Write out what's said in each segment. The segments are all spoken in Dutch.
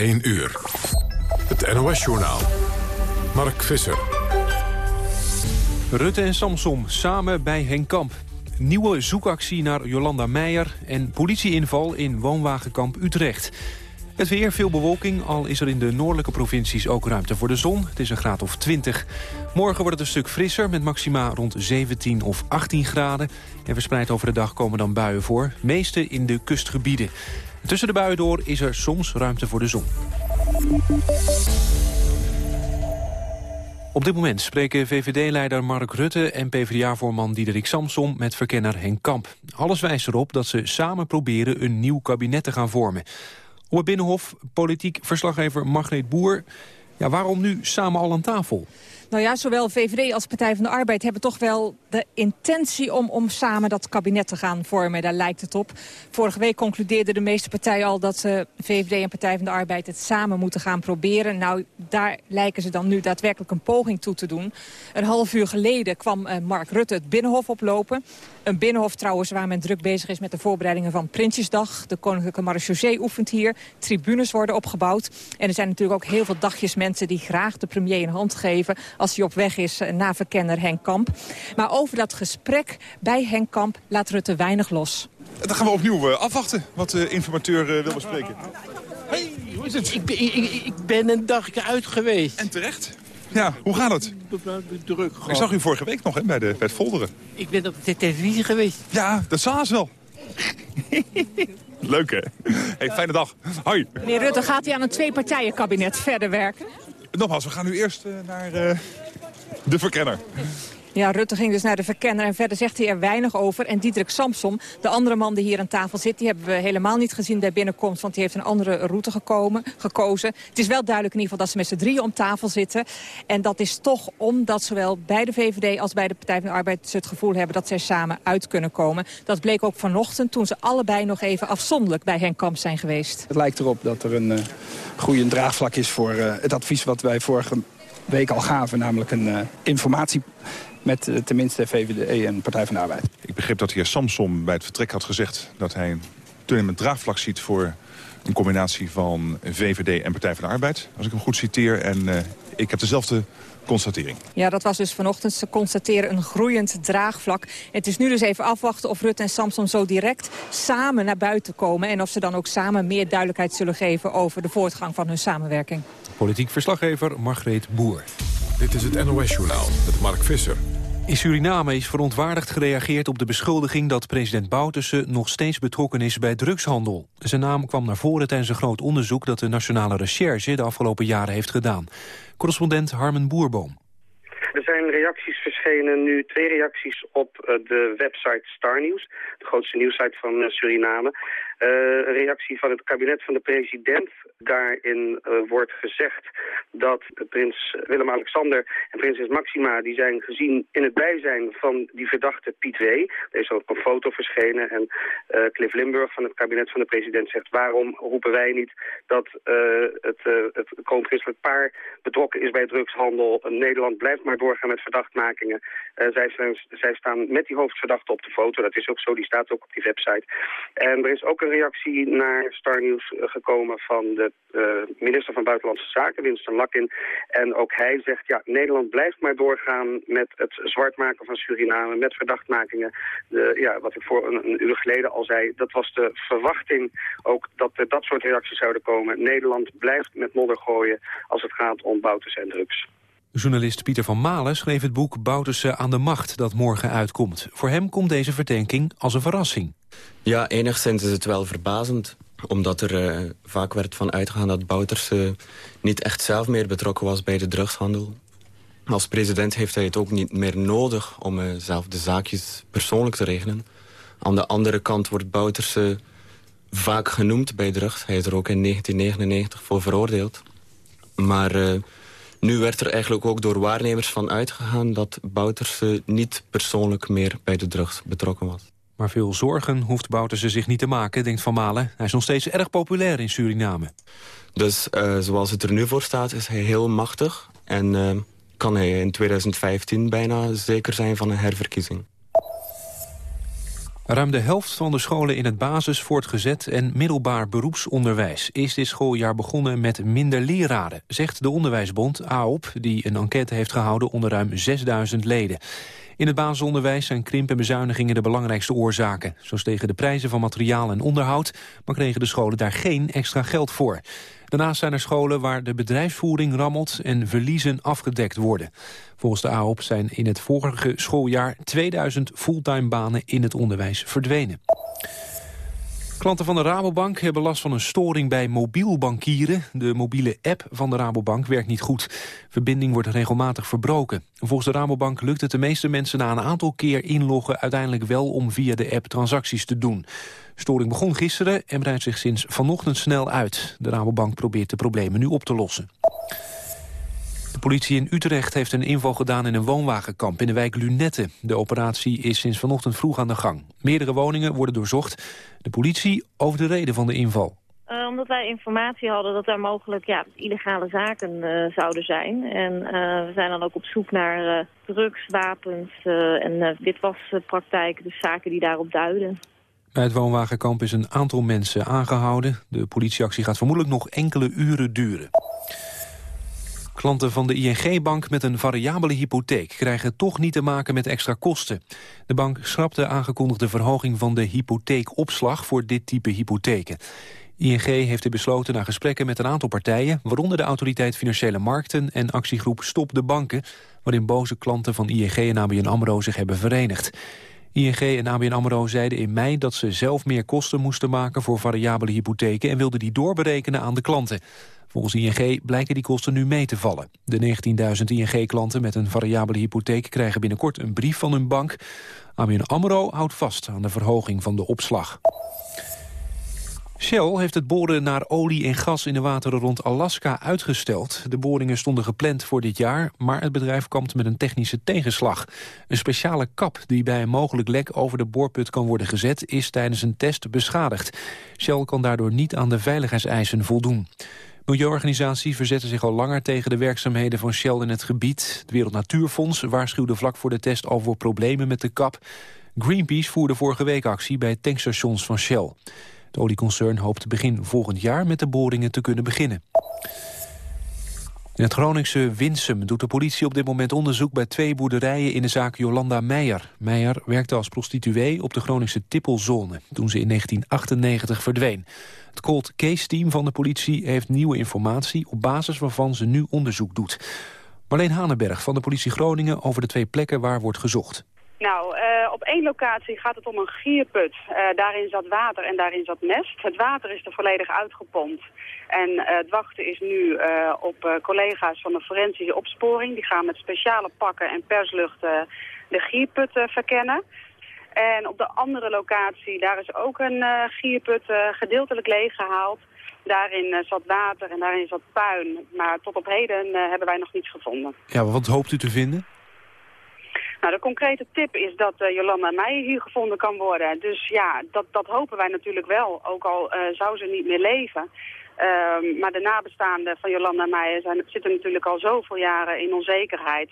1 uur. Het NOS-journaal. Mark Visser. Rutte en Samsom samen bij Henk Kamp. Nieuwe zoekactie naar Jolanda Meijer en politieinval in woonwagenkamp Utrecht. Het weer, veel bewolking, al is er in de noordelijke provincies ook ruimte voor de zon. Het is een graad of 20. Morgen wordt het een stuk frisser met maxima rond 17 of 18 graden. En verspreid over de dag komen dan buien voor, meeste in de kustgebieden. Tussen de buien door is er soms ruimte voor de zon. Op dit moment spreken VVD-leider Mark Rutte en PvdA-voorman Diederik Samsom met verkenner Henk Kamp. Alles wijst erop dat ze samen proberen een nieuw kabinet te gaan vormen. Op Binnenhof, politiek verslaggever Margreet Boer. Ja, waarom nu samen al aan tafel? Nou ja, zowel VVD als Partij van de Arbeid hebben toch wel de intentie om, om samen dat kabinet te gaan vormen. Daar lijkt het op. Vorige week concludeerden de meeste partijen al dat VVD en Partij van de Arbeid het samen moeten gaan proberen. Nou, daar lijken ze dan nu daadwerkelijk een poging toe te doen. Een half uur geleden kwam uh, Mark Rutte het Binnenhof oplopen. Een binnenhof trouwens waar men druk bezig is met de voorbereidingen van Prinsjesdag. De Koninklijke Marechaussee oefent hier. Tribunes worden opgebouwd. En er zijn natuurlijk ook heel veel dagjes mensen die graag de premier een hand geven... als hij op weg is eh, naar verkenner Henk Kamp. Maar over dat gesprek bij Henk Kamp laat Rutte weinig los. Dan gaan we opnieuw uh, afwachten wat de informateur uh, wil bespreken. Hey, hoe is het? Ik ben, ik, ik ben een dagje uit geweest. En terecht? Ja, hoe gaat het? Druk Ik zag u vorige week nog hè, bij, de, bij het folderen. Ik ben op de televisie geweest. Ja, dat zagen ze wel. Leuk, hè? Hey, fijne dag. Hoi. Meneer Rutte, gaat hij aan een twee-partijen-kabinet verder werken? Nogmaals, we gaan nu eerst uh, naar uh, de verkenner. Ja, Rutte ging dus naar de verkenner en verder zegt hij er weinig over. En Diederik Samsom, de andere man die hier aan tafel zit... die hebben we helemaal niet gezien bij binnenkomst... want die heeft een andere route gekomen, gekozen. Het is wel duidelijk in ieder geval dat ze met z'n drieën om tafel zitten. En dat is toch omdat zowel bij de VVD als bij de Partij van de Arbeid... ze het gevoel hebben dat zij samen uit kunnen komen. Dat bleek ook vanochtend toen ze allebei nog even afzonderlijk bij Henk Kamp zijn geweest. Het lijkt erop dat er een uh, goede draagvlak is voor uh, het advies wat wij vorige week al gaven. Namelijk een uh, informatie met uh, tenminste VVD en Partij van de Arbeid. Ik begreep dat de heer Samsom bij het vertrek had gezegd... dat hij een toenemend draagvlak ziet voor een combinatie van VVD en Partij van de Arbeid. Als ik hem goed citeer. En uh, ik heb dezelfde constatering. Ja, dat was dus vanochtend. Ze constateren een groeiend draagvlak. Het is nu dus even afwachten of Rutte en Samson zo direct samen naar buiten komen... en of ze dan ook samen meer duidelijkheid zullen geven over de voortgang van hun samenwerking. Politiek verslaggever Margreet Boer. Dit is het NOS-journaal met Mark Visser. In Suriname is verontwaardigd gereageerd op de beschuldiging dat president Bouterse nog steeds betrokken is bij drugshandel. Zijn naam kwam naar voren tijdens een groot onderzoek dat de Nationale Recherche de afgelopen jaren heeft gedaan. Correspondent Harmen Boerboom. Er zijn reacties verschenen, nu twee reacties op de website Star News, de grootste nieuwsite van Suriname. Een reactie van het kabinet van de president. Daarin uh, wordt gezegd dat prins Willem-Alexander en prinses Maxima... die zijn gezien in het bijzijn van die verdachte Piet W. Er is ook een foto verschenen. En uh, Cliff Limburg van het kabinet van de president zegt... waarom roepen wij niet dat het, het paar betrokken is bij drugshandel? Nederland blijft maar doorgaan met verdachtmakingen. zij, zijn, zij staan met die hoofdverdachte op de foto. Dat is ook zo, die staat ook op die website. En er is ook een reactie naar Star News gekomen van de uh, minister van Buitenlandse Zaken, Winston Lakin. En ook hij zegt, ja, Nederland blijft maar doorgaan met het zwart maken van Suriname, met verdachtmakingen. De, ja, wat ik voor een, een, uur geleden al zei, dat was de verwachting ook dat er dat soort reacties zouden komen. Nederland blijft met modder gooien als het gaat om bouters en drugs. Journalist Pieter van Malen schreef het boek Bouterse aan de macht dat morgen uitkomt. Voor hem komt deze verdenking als een verrassing. Ja, enigszins is het wel verbazend. Omdat er uh, vaak werd van uitgegaan dat Bouterse niet echt zelf meer betrokken was bij de drugshandel. Als president heeft hij het ook niet meer nodig om uh, zelf de zaakjes persoonlijk te regelen. Aan de andere kant wordt Bouterse vaak genoemd bij drugs. Hij is er ook in 1999 voor veroordeeld. Maar... Nu werd er eigenlijk ook door waarnemers van uitgegaan... dat Bouterse niet persoonlijk meer bij de drugs betrokken was. Maar veel zorgen hoeft Bouterse zich niet te maken, denkt Van Malen. Hij is nog steeds erg populair in Suriname. Dus uh, zoals het er nu voor staat is hij heel machtig... en uh, kan hij in 2015 bijna zeker zijn van een herverkiezing. Ruim de helft van de scholen in het basis, voortgezet en middelbaar beroepsonderwijs is dit schooljaar begonnen met minder leraren, zegt de Onderwijsbond AOP, die een enquête heeft gehouden onder ruim 6000 leden. In het basisonderwijs zijn krimp en bezuinigingen de belangrijkste oorzaken. Zo stegen de prijzen van materiaal en onderhoud, maar kregen de scholen daar geen extra geld voor. Daarnaast zijn er scholen waar de bedrijfsvoering rammelt en verliezen afgedekt worden. Volgens de AOP zijn in het vorige schooljaar 2000 fulltime banen in het onderwijs verdwenen. Klanten van de Rabobank hebben last van een storing bij mobiel bankieren. De mobiele app van de Rabobank werkt niet goed. Verbinding wordt regelmatig verbroken. Volgens de Rabobank lukt het de meeste mensen na een aantal keer inloggen... uiteindelijk wel om via de app transacties te doen. storing begon gisteren en breidt zich sinds vanochtend snel uit. De Rabobank probeert de problemen nu op te lossen. De politie in Utrecht heeft een inval gedaan in een woonwagenkamp in de wijk Lunette. De operatie is sinds vanochtend vroeg aan de gang. Meerdere woningen worden doorzocht. De politie over de reden van de inval. Uh, omdat wij informatie hadden dat er mogelijk ja, illegale zaken uh, zouden zijn. En uh, we zijn dan ook op zoek naar drugs, wapens en witwaspraktijken. Dus zaken die daarop duiden. Bij het woonwagenkamp is een aantal mensen aangehouden. De politieactie gaat vermoedelijk nog enkele uren duren. Klanten van de ING-bank met een variabele hypotheek... krijgen toch niet te maken met extra kosten. De bank schrapt de aangekondigde verhoging van de hypotheekopslag... voor dit type hypotheken. ING heeft dit besloten na gesprekken met een aantal partijen... waaronder de Autoriteit Financiële Markten en actiegroep Stop de Banken... waarin boze klanten van ING en ABN AMRO zich hebben verenigd. ING en ABN AMRO zeiden in mei dat ze zelf meer kosten moesten maken... voor variabele hypotheken en wilden die doorberekenen aan de klanten. Volgens ING blijken die kosten nu mee te vallen. De 19.000 ING-klanten met een variabele hypotheek krijgen binnenkort een brief van hun bank. ABN AMRO houdt vast aan de verhoging van de opslag. Shell heeft het boren naar olie en gas in de wateren rond Alaska uitgesteld. De boringen stonden gepland voor dit jaar, maar het bedrijf kampt met een technische tegenslag. Een speciale kap die bij een mogelijk lek over de boorput kan worden gezet... is tijdens een test beschadigd. Shell kan daardoor niet aan de veiligheidseisen voldoen. Milieuorganisatie verzetten zich al langer tegen de werkzaamheden van Shell in het gebied. Het Wereld Natuurfonds waarschuwde vlak voor de test al voor problemen met de kap. Greenpeace voerde vorige week actie bij tankstations van Shell. Het olieconcern hoopt begin volgend jaar met de boringen te kunnen beginnen. In het Groningse Winsum doet de politie op dit moment onderzoek bij twee boerderijen in de zaak Jolanda Meijer. Meijer werkte als prostituee op de Groningse Tippelzone toen ze in 1998 verdween. Het cold case team van de politie heeft nieuwe informatie op basis waarvan ze nu onderzoek doet. Marleen Hanenberg van de politie Groningen over de twee plekken waar wordt gezocht. Nou, uh, op één locatie gaat het om een gierput. Uh, daarin zat water en daarin zat mest. Het water is er volledig uitgepompt. En uh, het wachten is nu op collega's van de forensische opsporing. Die gaan met speciale pakken en perslucht de gierput verkennen. En op de andere locatie, daar is ook een gierput gedeeltelijk leeggehaald. Daarin zat water en daarin zat puin. Maar tot op heden hebben wij nog niets gevonden. Ja, wat hoopt u te vinden? Nou, de concrete tip is dat uh, Jolanda Meijer hier gevonden kan worden. Dus ja, dat, dat hopen wij natuurlijk wel, ook al uh, zou ze niet meer leven. Uh, maar de nabestaanden van Jolanda Meijer zijn, zitten natuurlijk al zoveel jaren in onzekerheid.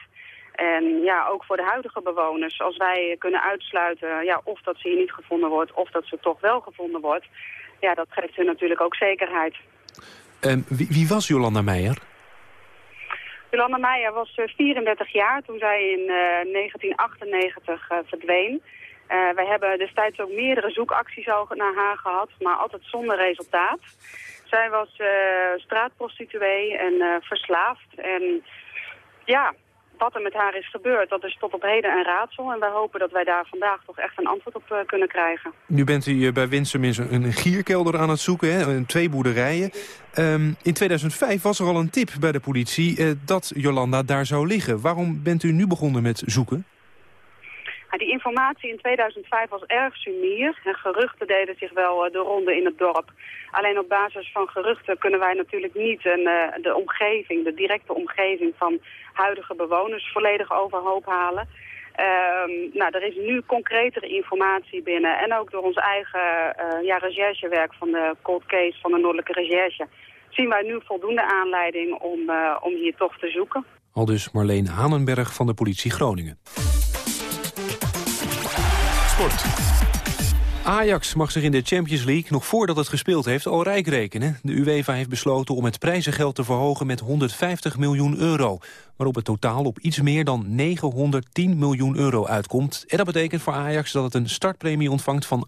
En ja, ook voor de huidige bewoners, als wij kunnen uitsluiten ja, of dat ze hier niet gevonden wordt of dat ze toch wel gevonden wordt, ja, dat geeft hun natuurlijk ook zekerheid. En wie, wie was Jolanda Meijer? Jolanda Meijer was 34 eh, jaar toen zij in 1998 eh, eh, verdween. Uh, wij hebben destijds ook meerdere zoekacties naar haar gehad, maar altijd zonder resultaat. Zij was uh, straatprostituee en verslaafd. En ja, wat er met haar is gebeurd, dat is tot op heden een raadsel. En wij hopen dat wij daar vandaag toch echt een antwoord op uh, kunnen krijgen. Nu bent u uh, bij Winsum in een gierkelder aan het zoeken, hè? twee boerderijen. Um, in 2005 was er al een tip bij de politie uh, dat Jolanda daar zou liggen. Waarom bent u nu begonnen met zoeken? Die informatie in 2005 was erg sumier en geruchten deden zich wel uh, de ronde in het dorp. Alleen op basis van geruchten kunnen wij natuurlijk niet een, uh, de omgeving, de directe omgeving van huidige bewoners volledig overhoop halen. Um, nou, er is nu concretere informatie binnen en ook door ons eigen uh, recherchewerk van de cold case van de Noordelijke Recherche zien wij nu voldoende aanleiding om, om hier toch te zoeken. Al dus Marleen Hanenberg van de politie Groningen. Ajax mag zich in de Champions League nog voordat het gespeeld heeft al rijk rekenen. De UEFA heeft besloten om het prijzengeld te verhogen met 150 miljoen euro. Waarop het totaal op iets meer dan 910 miljoen euro uitkomt. En dat betekent voor Ajax dat het een startpremie ontvangt van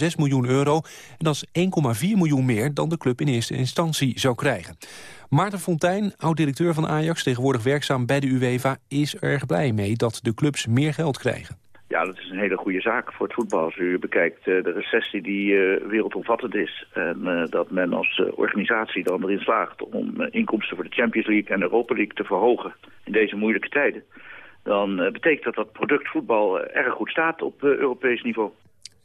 8,6 miljoen euro. En dat is 1,4 miljoen meer dan de club in eerste instantie zou krijgen. Maarten Fontijn, oud-directeur van Ajax, tegenwoordig werkzaam bij de UEFA... is erg blij mee dat de clubs meer geld krijgen. Ja, dat is een hele goede zaak voor het voetbal. Als u bekijkt uh, de recessie die uh, wereldomvattend is... en uh, dat men als organisatie dan erin slaagt om inkomsten voor de Champions League en Europa League te verhogen in deze moeilijke tijden... dan betekent dat dat product voetbal erg goed staat op Europees niveau.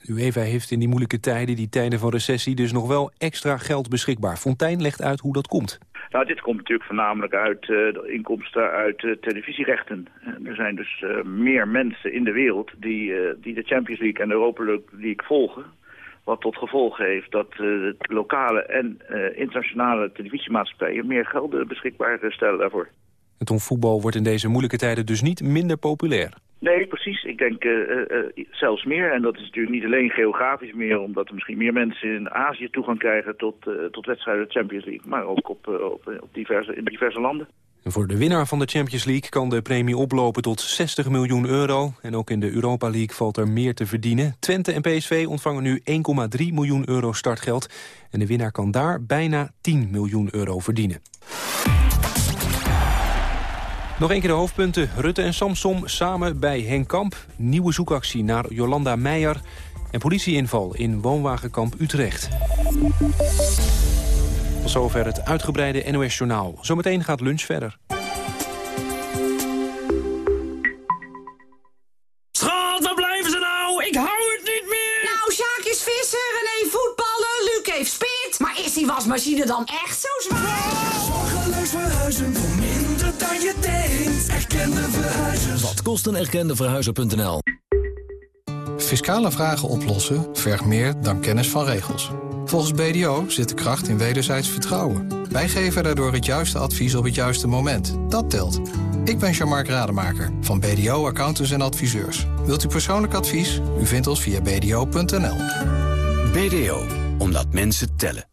UEFA heeft in die moeilijke tijden, die tijden van recessie... dus nog wel extra geld beschikbaar. Fontijn legt uit hoe dat komt. Nou, dit komt natuurlijk voornamelijk uit uh, de inkomsten uit uh, televisierechten. Uh, er zijn dus meer mensen in de wereld die, die de Champions League en de Europa League volgen. Wat tot gevolg heeft dat lokale en internationale televisiemaatschappijen meer geld beschikbaar stellen daarvoor. Het voetbal wordt in deze moeilijke tijden dus niet minder populair. Nee, precies. Ik denk uh, uh, zelfs meer. En dat is natuurlijk niet alleen geografisch meer... omdat er misschien meer mensen in Azië toegang krijgen... tot, tot wedstrijden Champions League. Maar ook op, op, op, diverse, in diverse landen. En voor de winnaar van de Champions League kan de premie oplopen tot 60 miljoen euro. En ook in de Europa League valt er meer te verdienen. Twente en PSV ontvangen nu 1,3 miljoen euro startgeld. En de winnaar kan daar bijna 10 miljoen euro verdienen. Nog een keer de hoofdpunten. Rutte en Samsom samen bij Henk Kamp. Nieuwe zoekactie naar Jolanda Meijer. En politieinval in woonwagenkamp Utrecht. Tot zover het uitgebreide NOS-journaal. Zometeen gaat lunch verder. Schat, waar blijven ze nou? Ik hou het niet meer! Nou, Sjaak is visser, René voetballen, Luc heeft spit. Maar is die wasmachine dan echt zo zwaar? Zorgeloos verhuizen dan je denkt. Erkende verhuizers. Wat kost een erkende verhuizer.nl? Fiscale vragen oplossen vergt meer dan kennis van regels. Volgens BDO zit de kracht in wederzijds vertrouwen. Wij geven daardoor het juiste advies op het juiste moment. Dat telt. Ik ben Jean-Marc Rademaker van BDO Accountants en Adviseurs. Wilt u persoonlijk advies? U vindt ons via bdo.nl. BDO, omdat mensen tellen.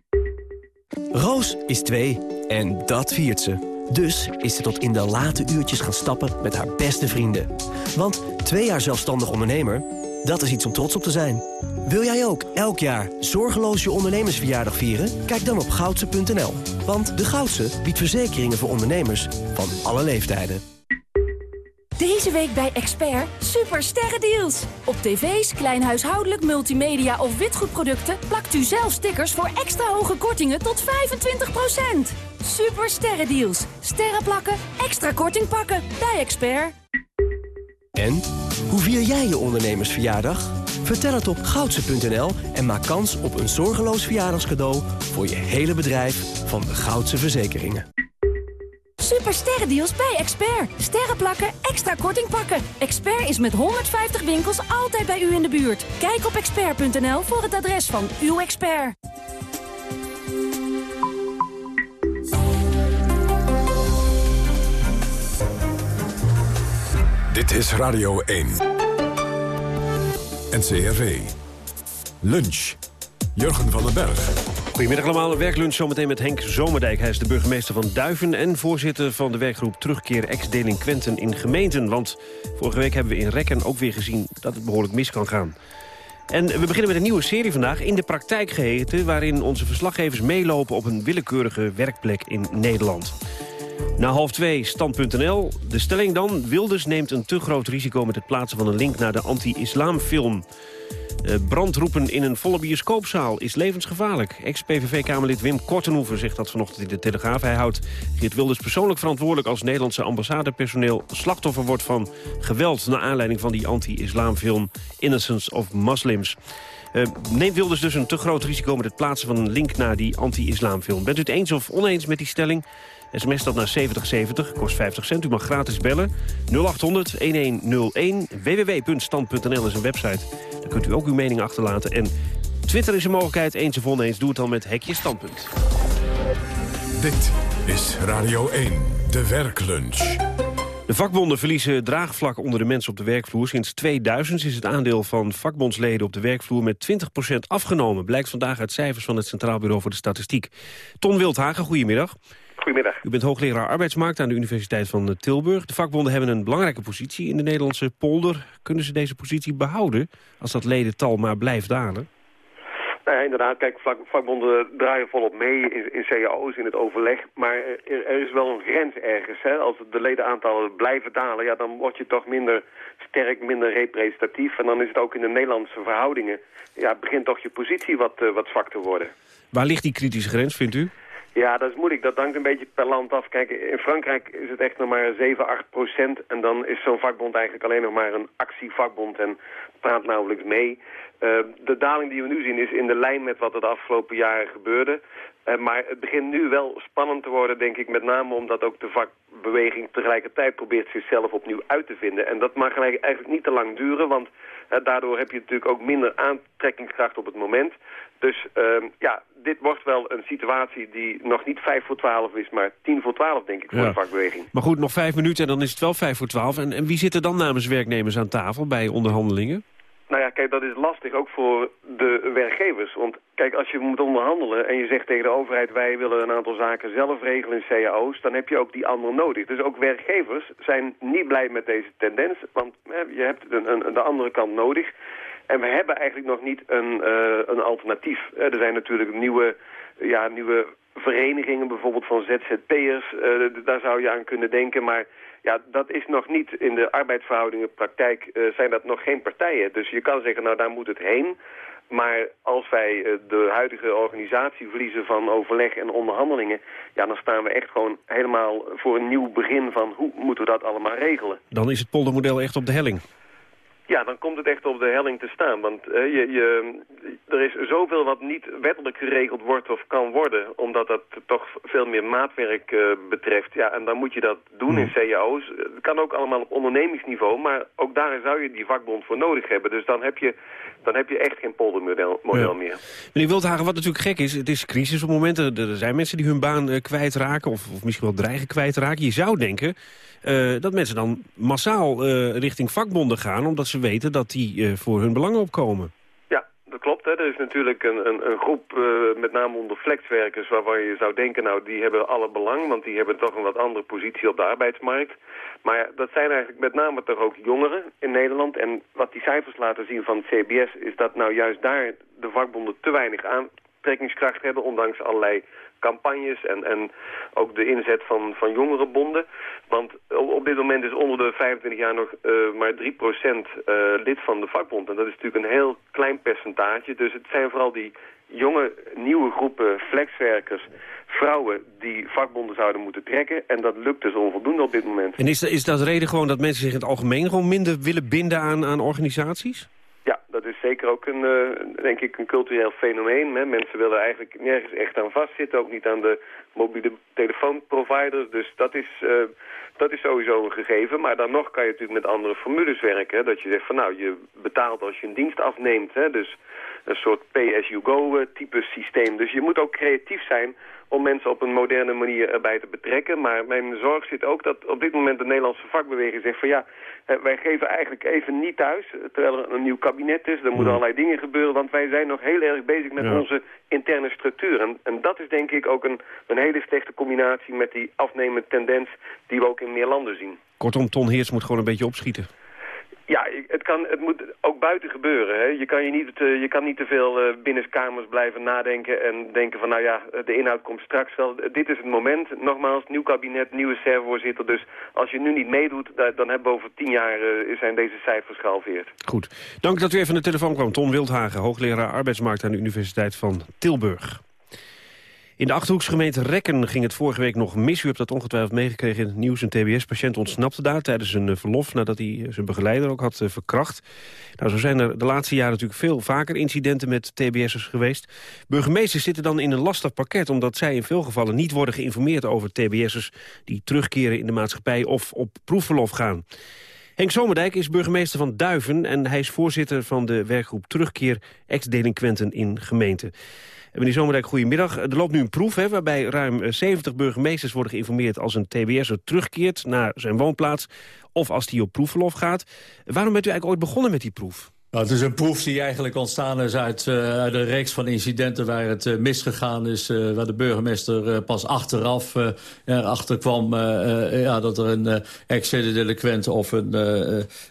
Roos is twee en dat viert ze. Dus is ze tot in de late uurtjes gaan stappen met haar beste vrienden. Want twee jaar zelfstandig ondernemer, dat is iets om trots op te zijn. Wil jij ook elk jaar zorgeloos je ondernemersverjaardag vieren? Kijk dan op goudse.nl. Want de Goudse biedt verzekeringen voor ondernemers van alle leeftijden. Deze week bij Expert super sterrendeals. Op tv's, kleinhuishoudelijk, multimedia of witgoedproducten... plakt u zelf stickers voor extra hoge kortingen tot 25%. Super sterrendeals. Sterren plakken, extra korting pakken. Bij Expert. En? Hoe vier jij je ondernemersverjaardag? Vertel het op goudse.nl en maak kans op een zorgeloos verjaardagscadeau... voor je hele bedrijf van de Goudse Verzekeringen. Super sterrendeals bij Expert. Sterren plakken, extra korting pakken. Expert is met 150 winkels altijd bij u in de buurt. Kijk op expert.nl voor het adres van uw expert. Dit is Radio 1. NCRV. Lunch. Jurgen van den Berg. Goedemiddag allemaal. Werklunch zometeen met Henk Zomerdijk. Hij is de burgemeester van Duiven en voorzitter van de werkgroep Terugkeer ex-delinquenten in gemeenten. Want vorige week hebben we in Rekken ook weer gezien dat het behoorlijk mis kan gaan. En we beginnen met een nieuwe serie vandaag, In de Praktijk geheten... waarin onze verslaggevers meelopen op een willekeurige werkplek in Nederland. Na half twee, stand.nl. De stelling dan, Wilders neemt een te groot risico... met het plaatsen van een link naar de anti-islamfilm. Uh, brandroepen in een volle bioscoopzaal is levensgevaarlijk. Ex-PVV-Kamerlid Wim Kortenhoeven zegt dat vanochtend in de Telegraaf. Hij houdt Geert Wilders persoonlijk verantwoordelijk... als Nederlandse ambassadepersoneel slachtoffer wordt van geweld... naar aanleiding van die anti-islamfilm Innocence of Muslims. Uh, neemt Wilders dus een te groot risico met het plaatsen van een link naar die anti-islamfilm? Bent u het eens of oneens met die stelling? SMS dat naar 7070, kost 50 cent. U mag gratis bellen. 0800 1101 www.stand.nl is een website. Kunt u ook uw mening achterlaten. En Twitter is een mogelijkheid. Eens of oneens, doe het dan met Hekje Standpunt. Dit is Radio 1, de werklunch. De vakbonden verliezen draagvlak onder de mensen op de werkvloer. Sinds 2000 is het aandeel van vakbondsleden op de werkvloer met 20% afgenomen. Blijkt vandaag uit cijfers van het Centraal Bureau voor de Statistiek. Ton Wildhagen, goedemiddag. Goedemiddag. U bent hoogleraar arbeidsmarkt aan de Universiteit van Tilburg. De vakbonden hebben een belangrijke positie in de Nederlandse polder. Kunnen ze deze positie behouden als dat ledental maar blijft dalen? Nou ja, inderdaad. Kijk, vakbonden draaien volop mee in, in cao's, in het overleg. Maar er, er, is wel een grens ergens. Hè? Als de ledenaantallen blijven dalen, ja, dan word je toch minder sterk, minder representatief. En dan is het ook in de Nederlandse verhoudingen... Ja, begint toch je positie wat, uh, wat zwak te worden. Waar ligt die kritische grens, vindt u? Ja, dat is moeilijk. Dat hangt een beetje per land af. Kijk, in Frankrijk is het echt nog maar 7, 8 procent. En dan is zo'n vakbond eigenlijk alleen nog maar een actievakbond en praat nauwelijks mee. Uh, de daling die we nu zien is in de lijn met wat er de afgelopen jaren gebeurde. Uh, maar het begint nu wel spannend te worden, denk ik, met name omdat ook de vakbeweging tegelijkertijd probeert zichzelf opnieuw uit te vinden. En dat mag eigenlijk niet te lang duren, want daardoor heb je natuurlijk ook minder aantrekkingskracht op het moment. Dus ehm, ja, dit wordt wel een situatie die nog niet 5 voor 12 is, maar 10 voor 12 denk ik voor Ja. de vakbeweging. Maar goed, nog vijf minuten en dan is het wel vijf voor twaalf. En, en wie zit er dan namens werknemers aan tafel bij onderhandelingen? Nou ja, kijk, dat is lastig ook voor de werkgevers. Want kijk, als je moet onderhandelen en je zegt tegen de overheid... wij willen een aantal zaken zelf regelen in cao's... dan heb je ook die anderen nodig. Dus ook werkgevers zijn niet blij met deze tendens. Want je hebt de andere kant nodig. En we hebben eigenlijk nog niet een, eh, een alternatief. Eh, er zijn natuurlijk nieuwe, ja, nieuwe verenigingen, bijvoorbeeld van ZZP'ers. Eh, daar zou je aan kunnen denken, maar... Ja, dat is nog niet in de arbeidsverhoudingen praktijk eh, zijn dat nog geen partijen. Dus je kan zeggen, nou daar moet het heen. Maar als wij eh, de huidige organisatie verliezen van overleg en onderhandelingen... ja, dan staan we echt gewoon helemaal voor een nieuw begin van hoe moeten we dat allemaal regelen. Dan is het poldermodel echt op de helling. Ja, dan komt het echt op de helling te staan. Want eh, je, je, er is zoveel wat niet wettelijk geregeld wordt of kan worden... omdat dat toch veel meer maatwerk eh, betreft. Ja, en dan moet je dat doen in cao's. Het kan ook allemaal op ondernemingsniveau... maar ook daar zou je die vakbond voor nodig hebben. Dus dan heb je, dan heb je echt geen poldermodel model Ja. meer. Meneer Wildhagen, wat natuurlijk gek is, het is crisis op momenten. Er zijn mensen die hun baan eh, kwijtraken of, of misschien wel dreigen kwijtraken. Je zou denken eh, dat mensen dan massaal eh, richting vakbonden gaan... omdat ze weten dat die voor hun belangen opkomen. Er is natuurlijk een, een, een groep, eh, met name onder flexwerkers, waarvan je zou denken, nou, die hebben alle belang, want die hebben toch een wat andere positie op de arbeidsmarkt. Maar dat zijn eigenlijk met name toch ook jongeren in Nederland. En wat die cijfers laten zien van het CBS, is dat nou juist daar de vakbonden te weinig aantrekkingskracht hebben, ondanks allerlei campagnes en, en ook de inzet van, van jongerenbonden. Want op, dit moment is onder de 25 jaar nog eh, maar 3% eh, lid van de vakbond. En dat is natuurlijk een heel klein percentage. Dus het zijn vooral die jonge, nieuwe groepen flexwerkers, vrouwen die vakbonden zouden moeten trekken. En dat lukt dus onvoldoende op dit moment. En is, is dat reden gewoon dat mensen zich in het algemeen... gewoon minder willen binden aan, aan organisaties? Ja, dat is zeker ook een, eh, denk ik, een cultureel fenomeen. Hè. Mensen willen eigenlijk nergens echt aan vastzitten, ook niet aan de mobiele telefoonproviders. Dus dat is, eh, dat is sowieso een gegeven. Maar dan nog kan je natuurlijk met andere formules werken. Dat je zegt van nou, je betaalt als je een dienst afneemt. Hè. Dus een soort pay-as-you-go eh, systeem. Dus je moet ook creatief zijn om mensen op een moderne manier erbij te betrekken. Maar mijn zorg zit ook dat op dit moment de Nederlandse vakbeweging zegt van ja, wij geven eigenlijk even niet thuis, eh, terwijl er een nieuw kabinet is. Er moeten allerlei dingen gebeuren, want wij zijn nog heel erg bezig met Ja. onze interne structuur. En, en dat is denk ik ook een, een hele slechte combinatie met die afnemende tendens die we ook in meer landen zien. Kortom, Ton Heers moet gewoon een beetje opschieten. Ja, het, kan, het moet ook buiten gebeuren. Hè? Je, kan je, niet, je kan niet te veel uh, binnenkamers blijven nadenken en denken van nou ja, de inhoud komt straks wel. Dit is het moment. Nogmaals, nieuw kabinet, nieuwe SER-voorzitter. Dus als je nu niet meedoet, dan hebben we over tien jaar zijn deze cijfers gehalveerd. Goed. Dank dat u even aan de telefoon kwam. Ton Wildhagen, hoogleraar arbeidsmarkt aan de Universiteit van Tilburg. In de Achterhoeksgemeente Rekken ging het vorige week nog mis. U hebt dat ongetwijfeld meegekregen in het nieuws. Een TBS-patiënt ontsnapte daar tijdens een eh, verlof... nadat hij eh, zijn begeleider ook had eh, verkracht. Nou, zo zijn er de laatste jaren natuurlijk veel vaker incidenten met TBS'ers geweest. Burgemeesters zitten dan in een lastig pakket... omdat zij in veel gevallen niet worden geïnformeerd over TBS'ers... die terugkeren in de maatschappij of op proefverlof gaan. Henk Zomerdijk is burgemeester van Duiven... en hij is voorzitter van de werkgroep Terugkeer ex-delinquenten in gemeenten. Meneer Zomerdijk, goedemiddag. Er loopt nu een proef hè, waarbij ruim 70 burgemeesters worden geïnformeerd... als een TBS'er terugkeert naar zijn woonplaats of als hij op proefverlof gaat. Waarom bent u eigenlijk ooit begonnen met die proef? Nou, het is een proef die eigenlijk ontstaan is uit, uh, uit een reeks van incidenten waar het uh, misgegaan is. Uh, waar de burgemeester pas achteraf erachter kwam ja, dat er een ex-delinquent of een,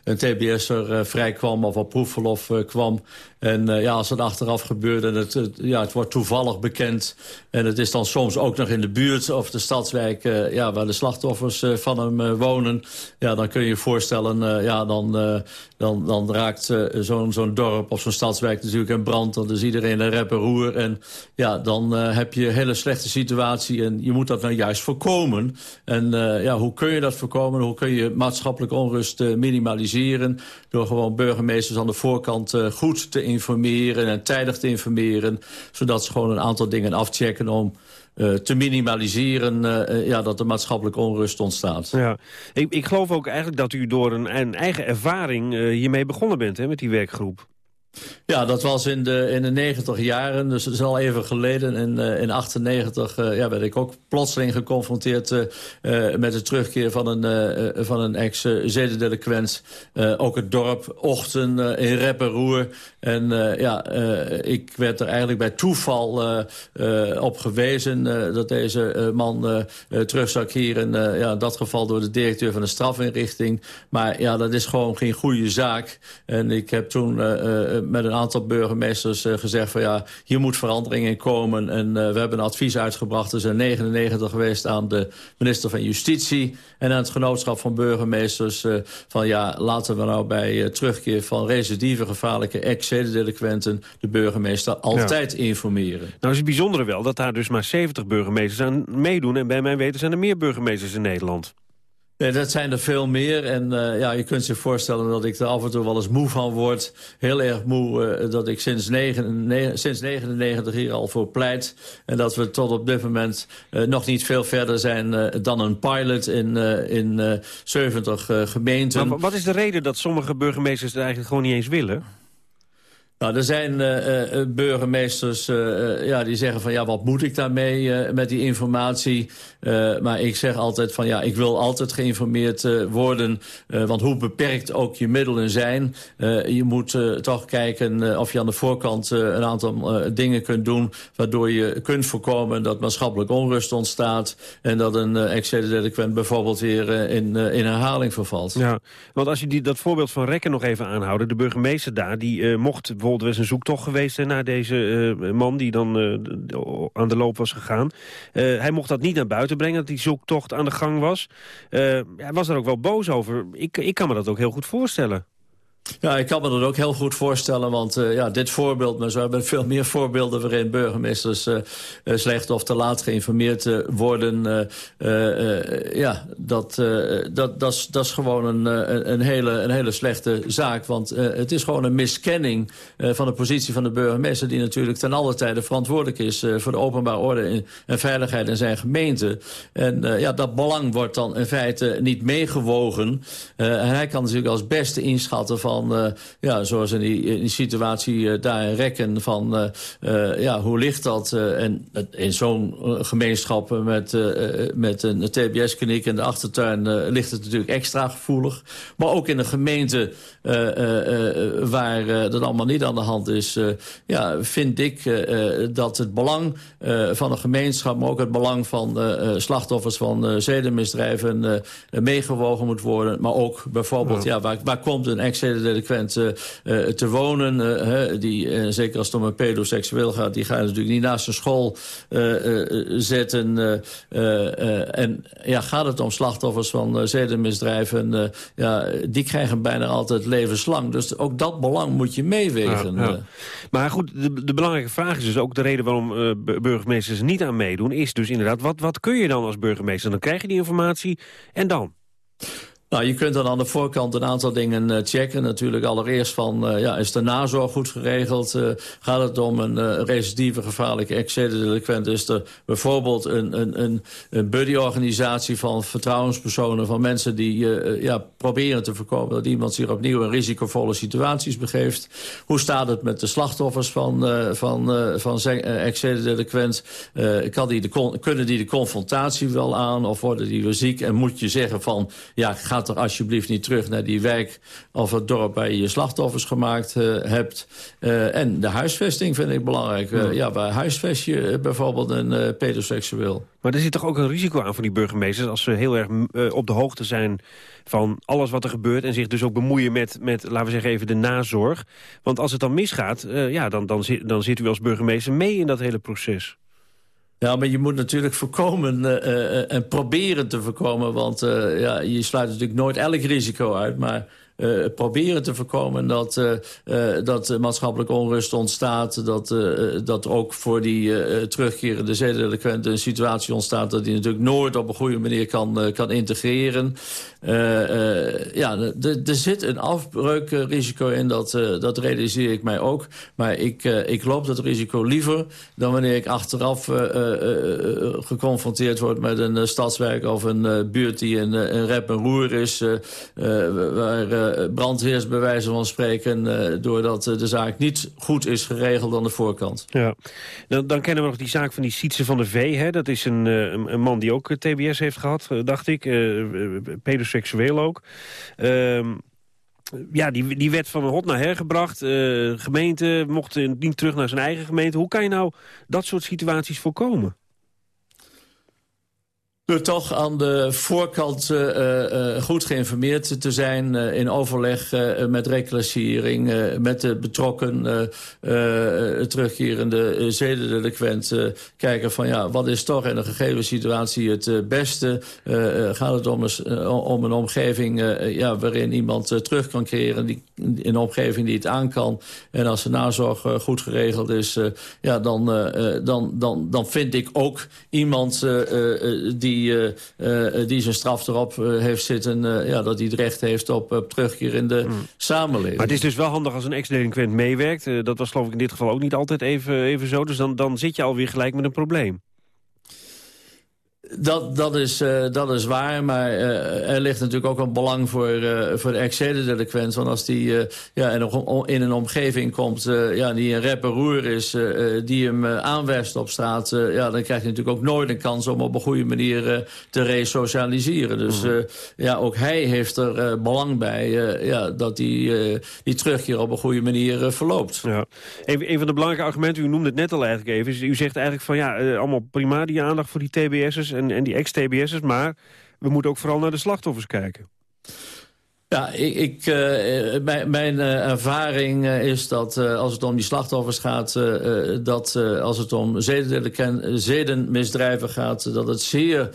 een TBS'er vrij kwam of op proefverlof kwam. En ja, als het achteraf gebeurt en het, het, ja, het wordt toevallig bekend... en het is dan soms ook nog in de buurt of de stadswijk... ja, waar de slachtoffers van hem wonen... ja, dan kun je je voorstellen, ja, dan, dan, dan raakt zo'n zo'n dorp of zo'n stadswijk natuurlijk in brand. Dan is iedereen een rep en roer. En ja, dan uh, heb je een hele slechte situatie. En je moet dat nou juist voorkomen. En uh, ja, hoe kun je dat voorkomen? Hoe kun je maatschappelijke onrust uh, minimaliseren? Door gewoon burgemeesters aan de voorkant goed te informeren en tijdig te informeren. Zodat ze gewoon een aantal dingen afchecken om... Uh, te minimaliseren uh, ja, dat er maatschappelijke onrust ontstaat. Ja. Ik, ik geloof ook eigenlijk dat u door een, een eigen ervaring hiermee begonnen bent hè, met die werkgroep. Ja, dat was in de, in de 90 jaren, dus het is al even geleden. In, uh, in 98 uh, ja, werd ik ook plotseling geconfronteerd uh, met de terugkeer van een, van een ex-zedendelinquent. ook het dorp, Ochten in Rep en Roer. En ja, ik werd er eigenlijk bij toeval op gewezen dat deze man terug zou keren. ja, in dat geval door de directeur van de strafinrichting. Maar ja, dat is gewoon geen goede zaak. En ik heb toen met een aantal burgemeesters uh, gezegd van ja, hier moet verandering in komen. En uh, we hebben een advies uitgebracht. Er zijn 99 geweest aan de minister van Justitie en aan het genootschap van burgemeesters. Uh, van ja, laten we nou bij terugkeer van recidieve gevaarlijke ex-zedendelinquenten de burgemeester altijd ja. informeren. Nou is het bijzondere wel dat daar dus maar 70 burgemeesters aan meedoen. En bij mijn weten zijn er meer burgemeesters in Nederland. Nee, dat zijn er veel meer. En uh, ja, je kunt zich voorstellen dat ik er af en toe wel eens moe van word. Heel erg moe uh, dat ik sinds, negen, ne sinds 99 hier al voor pleit. En dat we tot op dit moment uh, nog niet veel verder zijn dan een pilot in, in 70 gemeenten. Maar wat is de reden dat sommige burgemeesters het eigenlijk gewoon niet eens willen? Nou, er zijn uh, uh, burgemeesters uh, ja, die zeggen van ja, wat moet ik daarmee met die informatie? maar ik zeg altijd van ja, ik wil altijd geïnformeerd worden. want hoe beperkt ook je middelen zijn. je moet toch kijken of je aan de voorkant een aantal dingen kunt doen. Waardoor je kunt voorkomen dat maatschappelijk onrust ontstaat. En dat een uh, ex-delinquent bijvoorbeeld weer in, in herhaling vervalt. Ja, want als je die, dat voorbeeld van Rekken nog even aanhoudt. De burgemeester daar, die mocht bijvoorbeeld er is een zoektocht geweest naar deze uh, man die dan uh, aan de loop was gegaan. Uh, hij mocht dat niet naar buiten brengen, dat die zoektocht aan de gang was. hij was er ook wel boos over. Ik, ik kan me dat ook heel goed voorstellen. Ja, ik kan me dat ook heel goed voorstellen, want uh, ja, dit voorbeeld... maar zo hebben veel meer voorbeelden waarin burgemeesters uh, slecht of te laat geïnformeerd worden. ja, dat, dat, dat, is, dat is gewoon een, een, hele, een hele slechte zaak, want het is gewoon een miskenning van de positie van de burgemeester... die natuurlijk ten alle tijde verantwoordelijk is voor de openbare orde en veiligheid in zijn gemeente. En ja, dat belang wordt dan in feite niet meegewogen. en hij kan natuurlijk als beste inschatten van van, uh, ja, zoals in die, in die situatie uh, daar in Rekken, van uh, ja, hoe ligt dat? en in zo'n gemeenschap met, met een TBS-kliniek in de achtertuin ligt het natuurlijk extra gevoelig. Maar ook in een gemeente waar dat allemaal niet aan de hand is, ja, vind ik dat het belang van een gemeenschap, maar ook het belang van slachtoffers van zedenmisdrijven meegewogen moet worden. Maar ook bijvoorbeeld, ja, waar, waar komt een ex zedendelinquent te wonen. Hè, die, zeker als het om een pedoseksueel gaat, die ga je natuurlijk niet naast een school zetten. en ja, gaat het om slachtoffers van zedenmisdrijven, ja, die krijgen bijna altijd levenslang. Dus ook dat belang moet je meewegen. Ja, Maar goed, de, de, belangrijke vraag is dus ook de reden waarom burgemeesters niet aan meedoen, is dus inderdaad, wat, wat kun je dan als burgemeester? Dan krijg je die informatie en dan? Nou, je kunt dan aan de voorkant een aantal dingen uh, checken. Natuurlijk allereerst van, uh, ja, is de nazorg goed geregeld? Uh, gaat het om een recidieve gevaarlijke exceddelinquent? Is er bijvoorbeeld een, een, een, buddy-organisatie van vertrouwenspersonen... van mensen die ja, proberen te voorkomen dat iemand zich opnieuw in risicovolle situaties begeeft? Hoe staat het met de slachtoffers van, van, van die de, kunnen die de confrontatie wel aan of worden die weer ziek? En moet je zeggen van, ja, gaat alsjeblieft niet terug naar die wijk... of het dorp waar je je slachtoffers gemaakt uh, hebt. Uh, en de huisvesting vind ik belangrijk. Uh, ja, waar huisvest je bijvoorbeeld een pedoseksueel? Maar er zit toch ook een risico aan voor die burgemeesters... als ze heel erg op de hoogte zijn van alles wat er gebeurt... en zich dus ook bemoeien met, met laten we zeggen even, de nazorg. Want als het dan misgaat, ja, dan, dan, zit, dan zit u als burgemeester mee in dat hele proces. Ja, maar je moet natuurlijk voorkomen uh, en proberen te voorkomen. Want ja, je sluit natuurlijk nooit elk risico uit. Maar uh, proberen te voorkomen dat, uh, dat maatschappelijke onrust ontstaat. Dat, dat ook voor die terugkerende zedendelinquenten een situatie ontstaat... dat die natuurlijk nooit op een goede manier kan, kan integreren. ja, er zit een afbreukrisico in, dat, dat realiseer ik mij ook. Maar ik, ik loop dat risico liever dan wanneer ik achteraf geconfronteerd word... met een stadswerk of een buurt die een, een rep en roer is... waar brandweers bij wijze van spreken... Uh, doordat uh, de zaak niet goed is geregeld aan de voorkant. Ja. Dan, dan kennen we nog die zaak van die Sietse van de V. Hè? Dat is een, een, man die ook TBS heeft gehad, dacht ik. pedoseksueel ook. Ehm, ja, die, die werd van hot naar her gebracht. gemeente mocht niet terug naar zijn eigen gemeente. Hoe kan je nou dat soort situaties voorkomen? Toch aan de voorkant uh, uh, goed geïnformeerd te zijn... In overleg met reclassering, met de betrokken terugkerende zedendelinquent... kijken van ja, wat is toch in een gegeven situatie het beste? gaat het om een, om een omgeving ja, waarin iemand terug kan keren... Die, in een omgeving die het aan kan. En als de nazorg goed geregeld is... ja, dan, dan, dan, dan vind ik ook iemand die die, uh, die zijn straf erop heeft zitten... ja, dat hij het recht heeft op, op terugkeer in de hmm. samenleving. Maar het is dus wel handig als een ex-delinquent meewerkt. dat was geloof ik in dit geval ook niet altijd even, even zo. Dus dan, dan zit je alweer gelijk met een probleem. Dat, dat, is, uh, dat is waar, maar uh, er ligt natuurlijk ook een belang voor, uh, voor de. Want als die ja, in, een, in een omgeving komt ja, die een rapper roer is... die hem aanwest op straat... ja, dan krijgt hij natuurlijk ook nooit een kans om op een goede manier te resocialiseren. Dus mm. ja, ook hij heeft er belang bij ja, dat die, die terugkeer op een goede manier verloopt. Ja. Een, een van de belangrijke argumenten, u noemde het net al eigenlijk even... Is, u zegt eigenlijk van ja, allemaal prima die aandacht voor die TBS'ers en, die ex-TBS'ers. Maar we moeten ook vooral naar de slachtoffers kijken. Ja, ik, ik uh, mijn, mijn uh, ervaring is dat als het om die slachtoffers gaat... dat als het om zedenmisdrijven gaat... dat het zeer,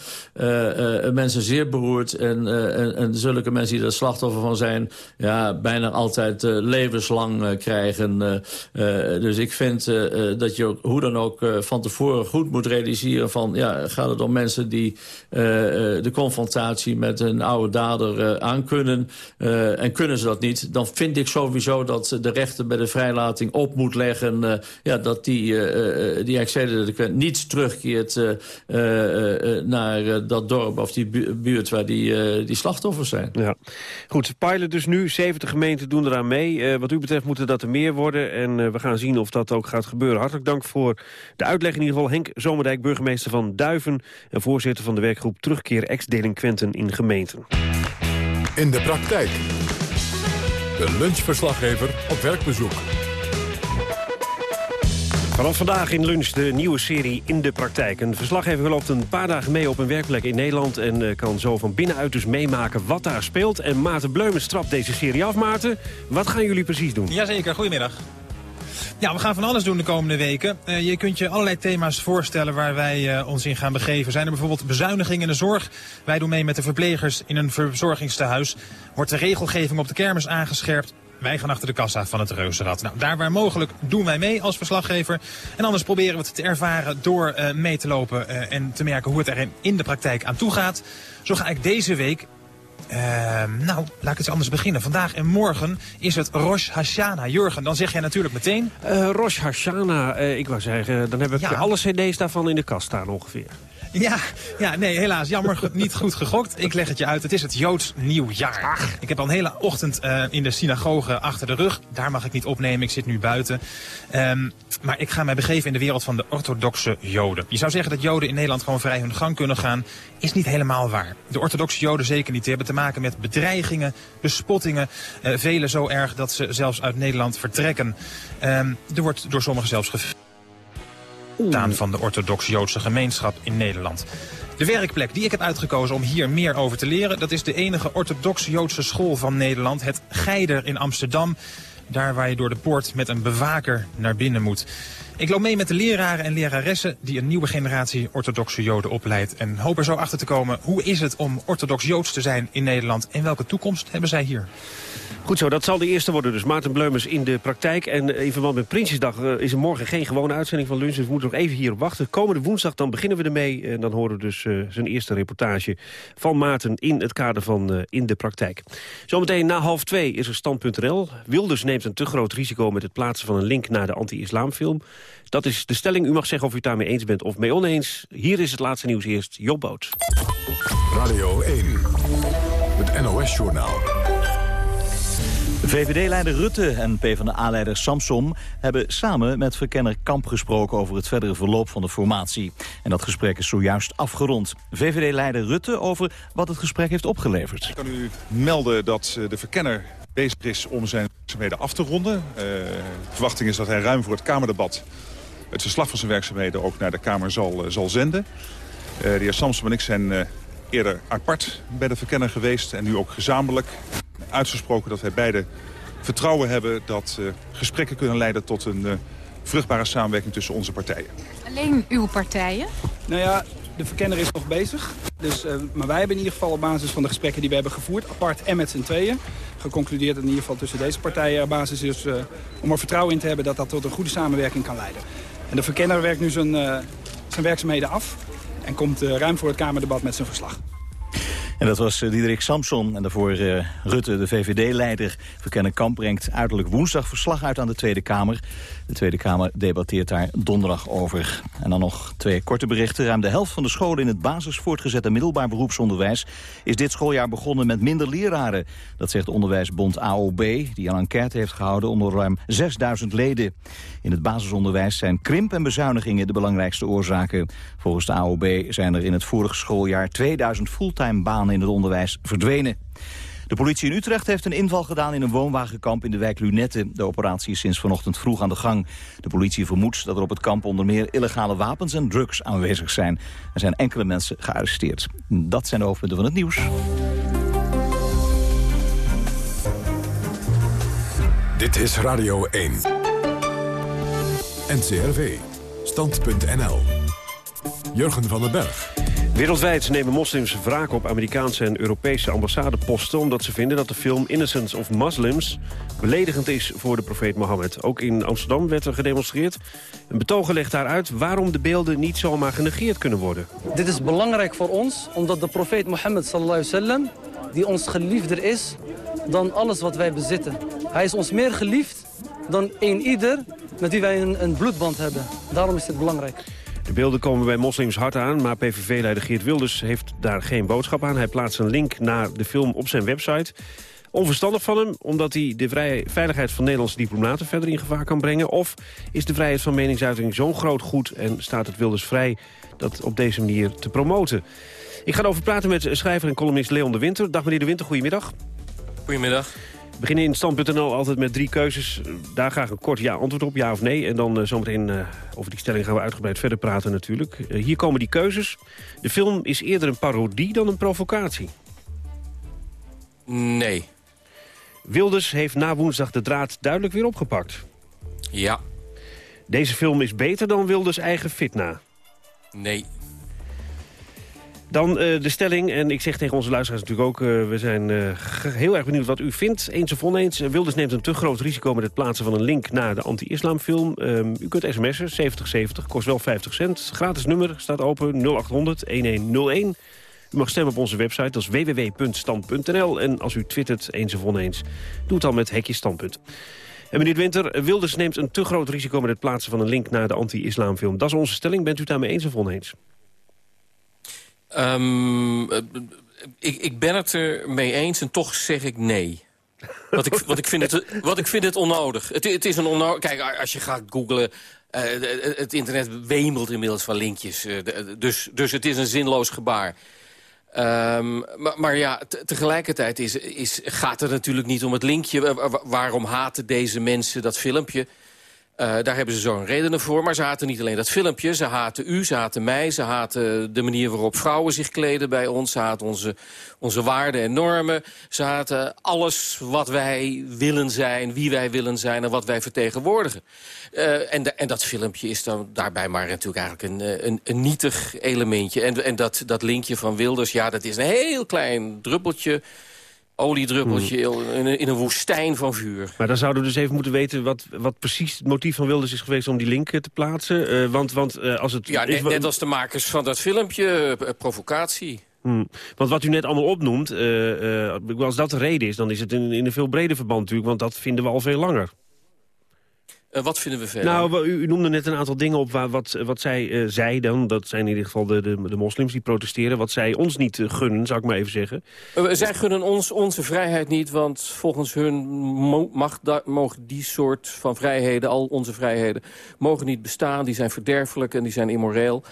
mensen zeer beroert. En, en, en, zulke mensen die er slachtoffer van zijn... ja, bijna altijd levenslang krijgen. dus ik vind dat je ook, hoe dan ook van tevoren goed moet realiseren... van ja, gaat het om mensen die de confrontatie met een oude dader aankunnen... Uh, en kunnen ze dat niet, dan vind ik sowieso dat de rechter bij de vrijlating op moet leggen... Uh, ja, dat die, uh, die niet terugkeert naar dat dorp of die buurt waar die, die slachtoffers zijn. Ja. Goed, pilot dus nu, 70 gemeenten doen eraan mee. wat u betreft moeten dat er meer worden en we gaan zien of dat ook gaat gebeuren. Hartelijk dank voor de uitleg in ieder geval. Henk Zomerdijk, burgemeester van Duiven en voorzitter van de werkgroep Terugkeer Ex-Delinquenten in Gemeenten in de praktijk. De lunchverslaggever op werkbezoek. Vanaf vandaag in lunch de nieuwe serie In de Praktijk. Een verslaggever loopt een paar dagen mee op een werkplek in Nederland... en eh, kan zo van binnenuit dus meemaken wat daar speelt. En Maarten Bleumens trapt deze serie af. Maarten, wat gaan jullie precies doen? Jazeker, goedemiddag. Ja, we gaan van alles doen de komende weken. Uh, je kunt je allerlei thema's voorstellen waar wij uh, ons in gaan begeven. Zijn er bijvoorbeeld bezuinigingen in de zorg? Wij doen mee met de verplegers in een verzorgingstehuis. Wordt de regelgeving op de kermis aangescherpt? Wij gaan achter de kassa van het reuzenrad. Nou, daar waar mogelijk doen wij mee als verslaggever. En anders proberen we het te ervaren door uh, mee te lopen en te merken hoe het er in de praktijk aan toe gaat. Zo ga ik deze week uh, nou, laat ik eens anders beginnen. Vandaag en morgen is het Rosh Hashanah. Jurgen, dan zeg jij natuurlijk meteen... Uh, Rosh Hashanah, uh, ik wou zeggen, dan heb ik ja. alle cd's daarvan in de kast staan ongeveer. Ja, ja, nee, helaas. Jammer niet goed gegokt. Ik leg het je uit. Het is het Joods nieuwjaar. Ach. Ik heb al een hele ochtend uh, in de synagoge achter de rug. Daar mag ik niet opnemen. Ik zit nu buiten. Um, maar ik ga mij begeven in de wereld van de orthodoxe Joden. Je zou zeggen dat Joden in Nederland gewoon vrij hun gang kunnen gaan. Is niet helemaal waar. De orthodoxe Joden zeker niet. Die hebben te maken met bedreigingen, bespottingen. Uh, velen zo erg dat ze zelfs uit Nederland vertrekken. Um, er wordt door sommigen zelfs gevraagd van de orthodox-Joodse gemeenschap in Nederland. De werkplek die ik heb uitgekozen om hier meer over te leren... dat is de enige orthodox-Joodse school van Nederland, het Geider in Amsterdam. Daar waar je door de poort met een bewaker naar binnen moet. Ik loop mee met de leraren en leraressen die een nieuwe generatie orthodoxe Joden opleidt. En hoop er zo achter te komen, hoe is het om orthodox Joods te zijn in Nederland? En welke toekomst hebben zij hier? Goed zo, dat zal de eerste worden dus. Maarten Bleumers in de praktijk. En in verband met Prinsjesdag uh, is er morgen geen gewone uitzending van Lunch. Dus we moeten nog even hierop wachten. Komende woensdag dan beginnen we ermee. En dan horen we dus uh, zijn eerste reportage van Maarten in het kader van In de Praktijk. Zometeen na half twee is er stand.nl. Wilders neemt een te groot risico met het plaatsen van een link naar de anti-islamfilm. Dat is de stelling. U mag zeggen of u het daarmee eens bent of mee oneens. Hier is het laatste nieuws eerst. Job Boot. Radio 1. Het NOS-journaal. VVD-leider Rutte en PvdA-leider Samsom hebben samen met verkenner Kamp gesproken over het verdere verloop van de formatie. En dat gesprek is zojuist afgerond. VVD-leider Rutte over wat het gesprek heeft opgeleverd. Ik kan u melden dat de verkenner bezig is om zijn werkzaamheden af te ronden. Uh, de verwachting is dat hij ruim voor het Kamerdebat het verslag van zijn werkzaamheden ook naar de Kamer zal, uh, zal zenden. De heer Samsom en ik zijn eerder apart bij de verkenner geweest en nu ook gezamenlijk uitgesproken dat wij beide vertrouwen hebben dat uh, gesprekken kunnen leiden tot een uh, vruchtbare samenwerking tussen onze partijen. Alleen uw partijen? Nou ja, de verkenner is nog bezig. Dus, uh, maar wij hebben in ieder geval op basis van de gesprekken die we hebben gevoerd, apart en met z'n tweeën, geconcludeerd dat in ieder geval tussen deze partijen er basis is om er vertrouwen in te hebben dat dat tot een goede samenwerking kan leiden. En de verkenner werkt nu zijn, zijn werkzaamheden af en komt ruim voor het Kamerdebat met zijn verslag. En dat was Diederik Samson. En daarvoor uh, Rutte, de VVD-leider. Verkennen Kamp brengt uiterlijk woensdag verslag uit aan de Tweede Kamer. De Tweede Kamer debatteert daar donderdag over. En dan nog twee korte berichten. Ruim de helft van de scholen in het basis, voortgezet en middelbaar beroepsonderwijs... is dit schooljaar begonnen met minder leraren. Dat zegt onderwijsbond AOB, die een enquête heeft gehouden... onder ruim 6000 leden. In het basisonderwijs zijn krimp en bezuinigingen de belangrijkste oorzaken. Volgens de AOB zijn er in het vorige schooljaar 2000 fulltime banen in het onderwijs verdwenen. De politie in Utrecht heeft een inval gedaan in een woonwagenkamp in de wijk Lunette. De operatie is sinds vanochtend vroeg aan de gang. De politie vermoedt dat er op het kamp onder meer illegale wapens en drugs aanwezig zijn. Er zijn enkele mensen gearresteerd. Dat zijn de hoofdpunten van het nieuws. Dit is Radio 1. NCRV. Stand.nl. Jurgen van den Berg. Wereldwijd nemen moslims wraak op Amerikaanse en Europese ambassadeposten... omdat ze vinden dat de film Innocence of Muslims beledigend is voor de profeet Mohammed. Ook in Amsterdam werd er gedemonstreerd. Een betogen legt daaruit waarom de beelden niet zomaar genegeerd kunnen worden. Dit is belangrijk voor ons, omdat de profeet Mohammed sallallahu sallam, die ons geliefder is dan alles wat wij bezitten. Hij is ons meer geliefd dan een ieder met wie wij een bloedband hebben. Daarom is dit belangrijk. De beelden komen bij moslims hard aan, maar PVV-leider Geert Wilders heeft daar geen boodschap aan. Hij plaatst een link naar de film op zijn website. Onverstandig van hem, omdat hij de veiligheid van Nederlandse diplomaten verder in gevaar kan brengen. Of is de vrijheid van meningsuiting zo'n groot goed en staat het Wilders vrij dat op deze manier te promoten. Ik ga erover praten met schrijver en columnist Leon de Winter. Dag meneer de Winter, goedemiddag. Goedemiddag. We beginnen in stand.nl altijd met drie keuzes. Daar graag een kort ja-antwoord op, ja of nee. En dan uh, zometeen uh, over die stelling gaan we uitgebreid verder praten natuurlijk. Uh, hier komen die keuzes. De film is eerder een parodie dan een provocatie. Nee. Wilders heeft na woensdag de draad duidelijk weer opgepakt. Ja. Deze film is beter dan Wilders eigen fitna. Nee. Dan uh, de stelling, en ik zeg tegen onze luisteraars natuurlijk ook... Uh, we zijn uh, heel erg benieuwd wat u vindt, eens of oneens. Wilders neemt een te groot risico met het plaatsen van een link... naar de anti-islamfilm. Um, u kunt sms'en, 7070, kost wel 50 cent. Gratis nummer, staat open, 0800-1101. U mag stemmen op onze website, dat is www.stand.nl. En als u twittert, eens of oneens, doe het dan met hekje standpunt. En meneer Winter, Wilders neemt een te groot risico... met het plaatsen van een link naar de anti-islamfilm. Dat is onze stelling. Bent u daarmee eens of oneens? Um, ik, ik ben het er mee eens en toch zeg ik nee. Want ik, want ik, vind, het, wat ik vind het onnodig. Het, het is een onnodig... Kijk, als je gaat googlen... Uh, het internet wemelt inmiddels van linkjes. Dus, dus het is een zinloos gebaar. Um, maar, maar, ja, tegelijkertijd is, is, gaat het natuurlijk niet om het linkje. Waarom haten deze mensen dat filmpje? Uh, daar hebben ze zo'n redenen voor. Maar ze haten niet alleen dat filmpje. Ze haten u, ze haten mij. Ze haten de manier waarop vrouwen zich kleden bij ons. Ze haten onze, onze waarden en normen. Ze haten alles wat wij willen zijn, wie wij willen zijn... en wat wij vertegenwoordigen. Uh, en, en dat filmpje is dan daarbij maar natuurlijk eigenlijk een, een, een nietig elementje. En, en dat, dat linkje van Wilders, ja, dat is een heel klein druppeltje oliedruppeltje in, in, een woestijn van vuur. Maar dan zouden we dus even moeten weten wat, wat precies het motief van Wilders is geweest om die link te plaatsen. Uh, want want uh, als het... Ja, net, net, als de makers van dat filmpje, uh, provocatie. Hmm. Want wat u net allemaal opnoemt, als dat de reden is... dan is het in, in een veel breder verband natuurlijk, want dat vinden we al veel langer. Uh, wat vinden we verder? Nou, u, u, noemde net een aantal dingen op waar, wat, wat zij uh, zei dan. Dat zijn in ieder geval de, de, de moslims die protesteren. Wat zij ons niet uh, gunnen, zou ik maar even zeggen. zij gunnen ons onze vrijheid niet, want volgens hun mo mag mogen die soort van vrijheden, al onze vrijheden, mogen niet bestaan. Die zijn verderfelijk en die zijn immoreel.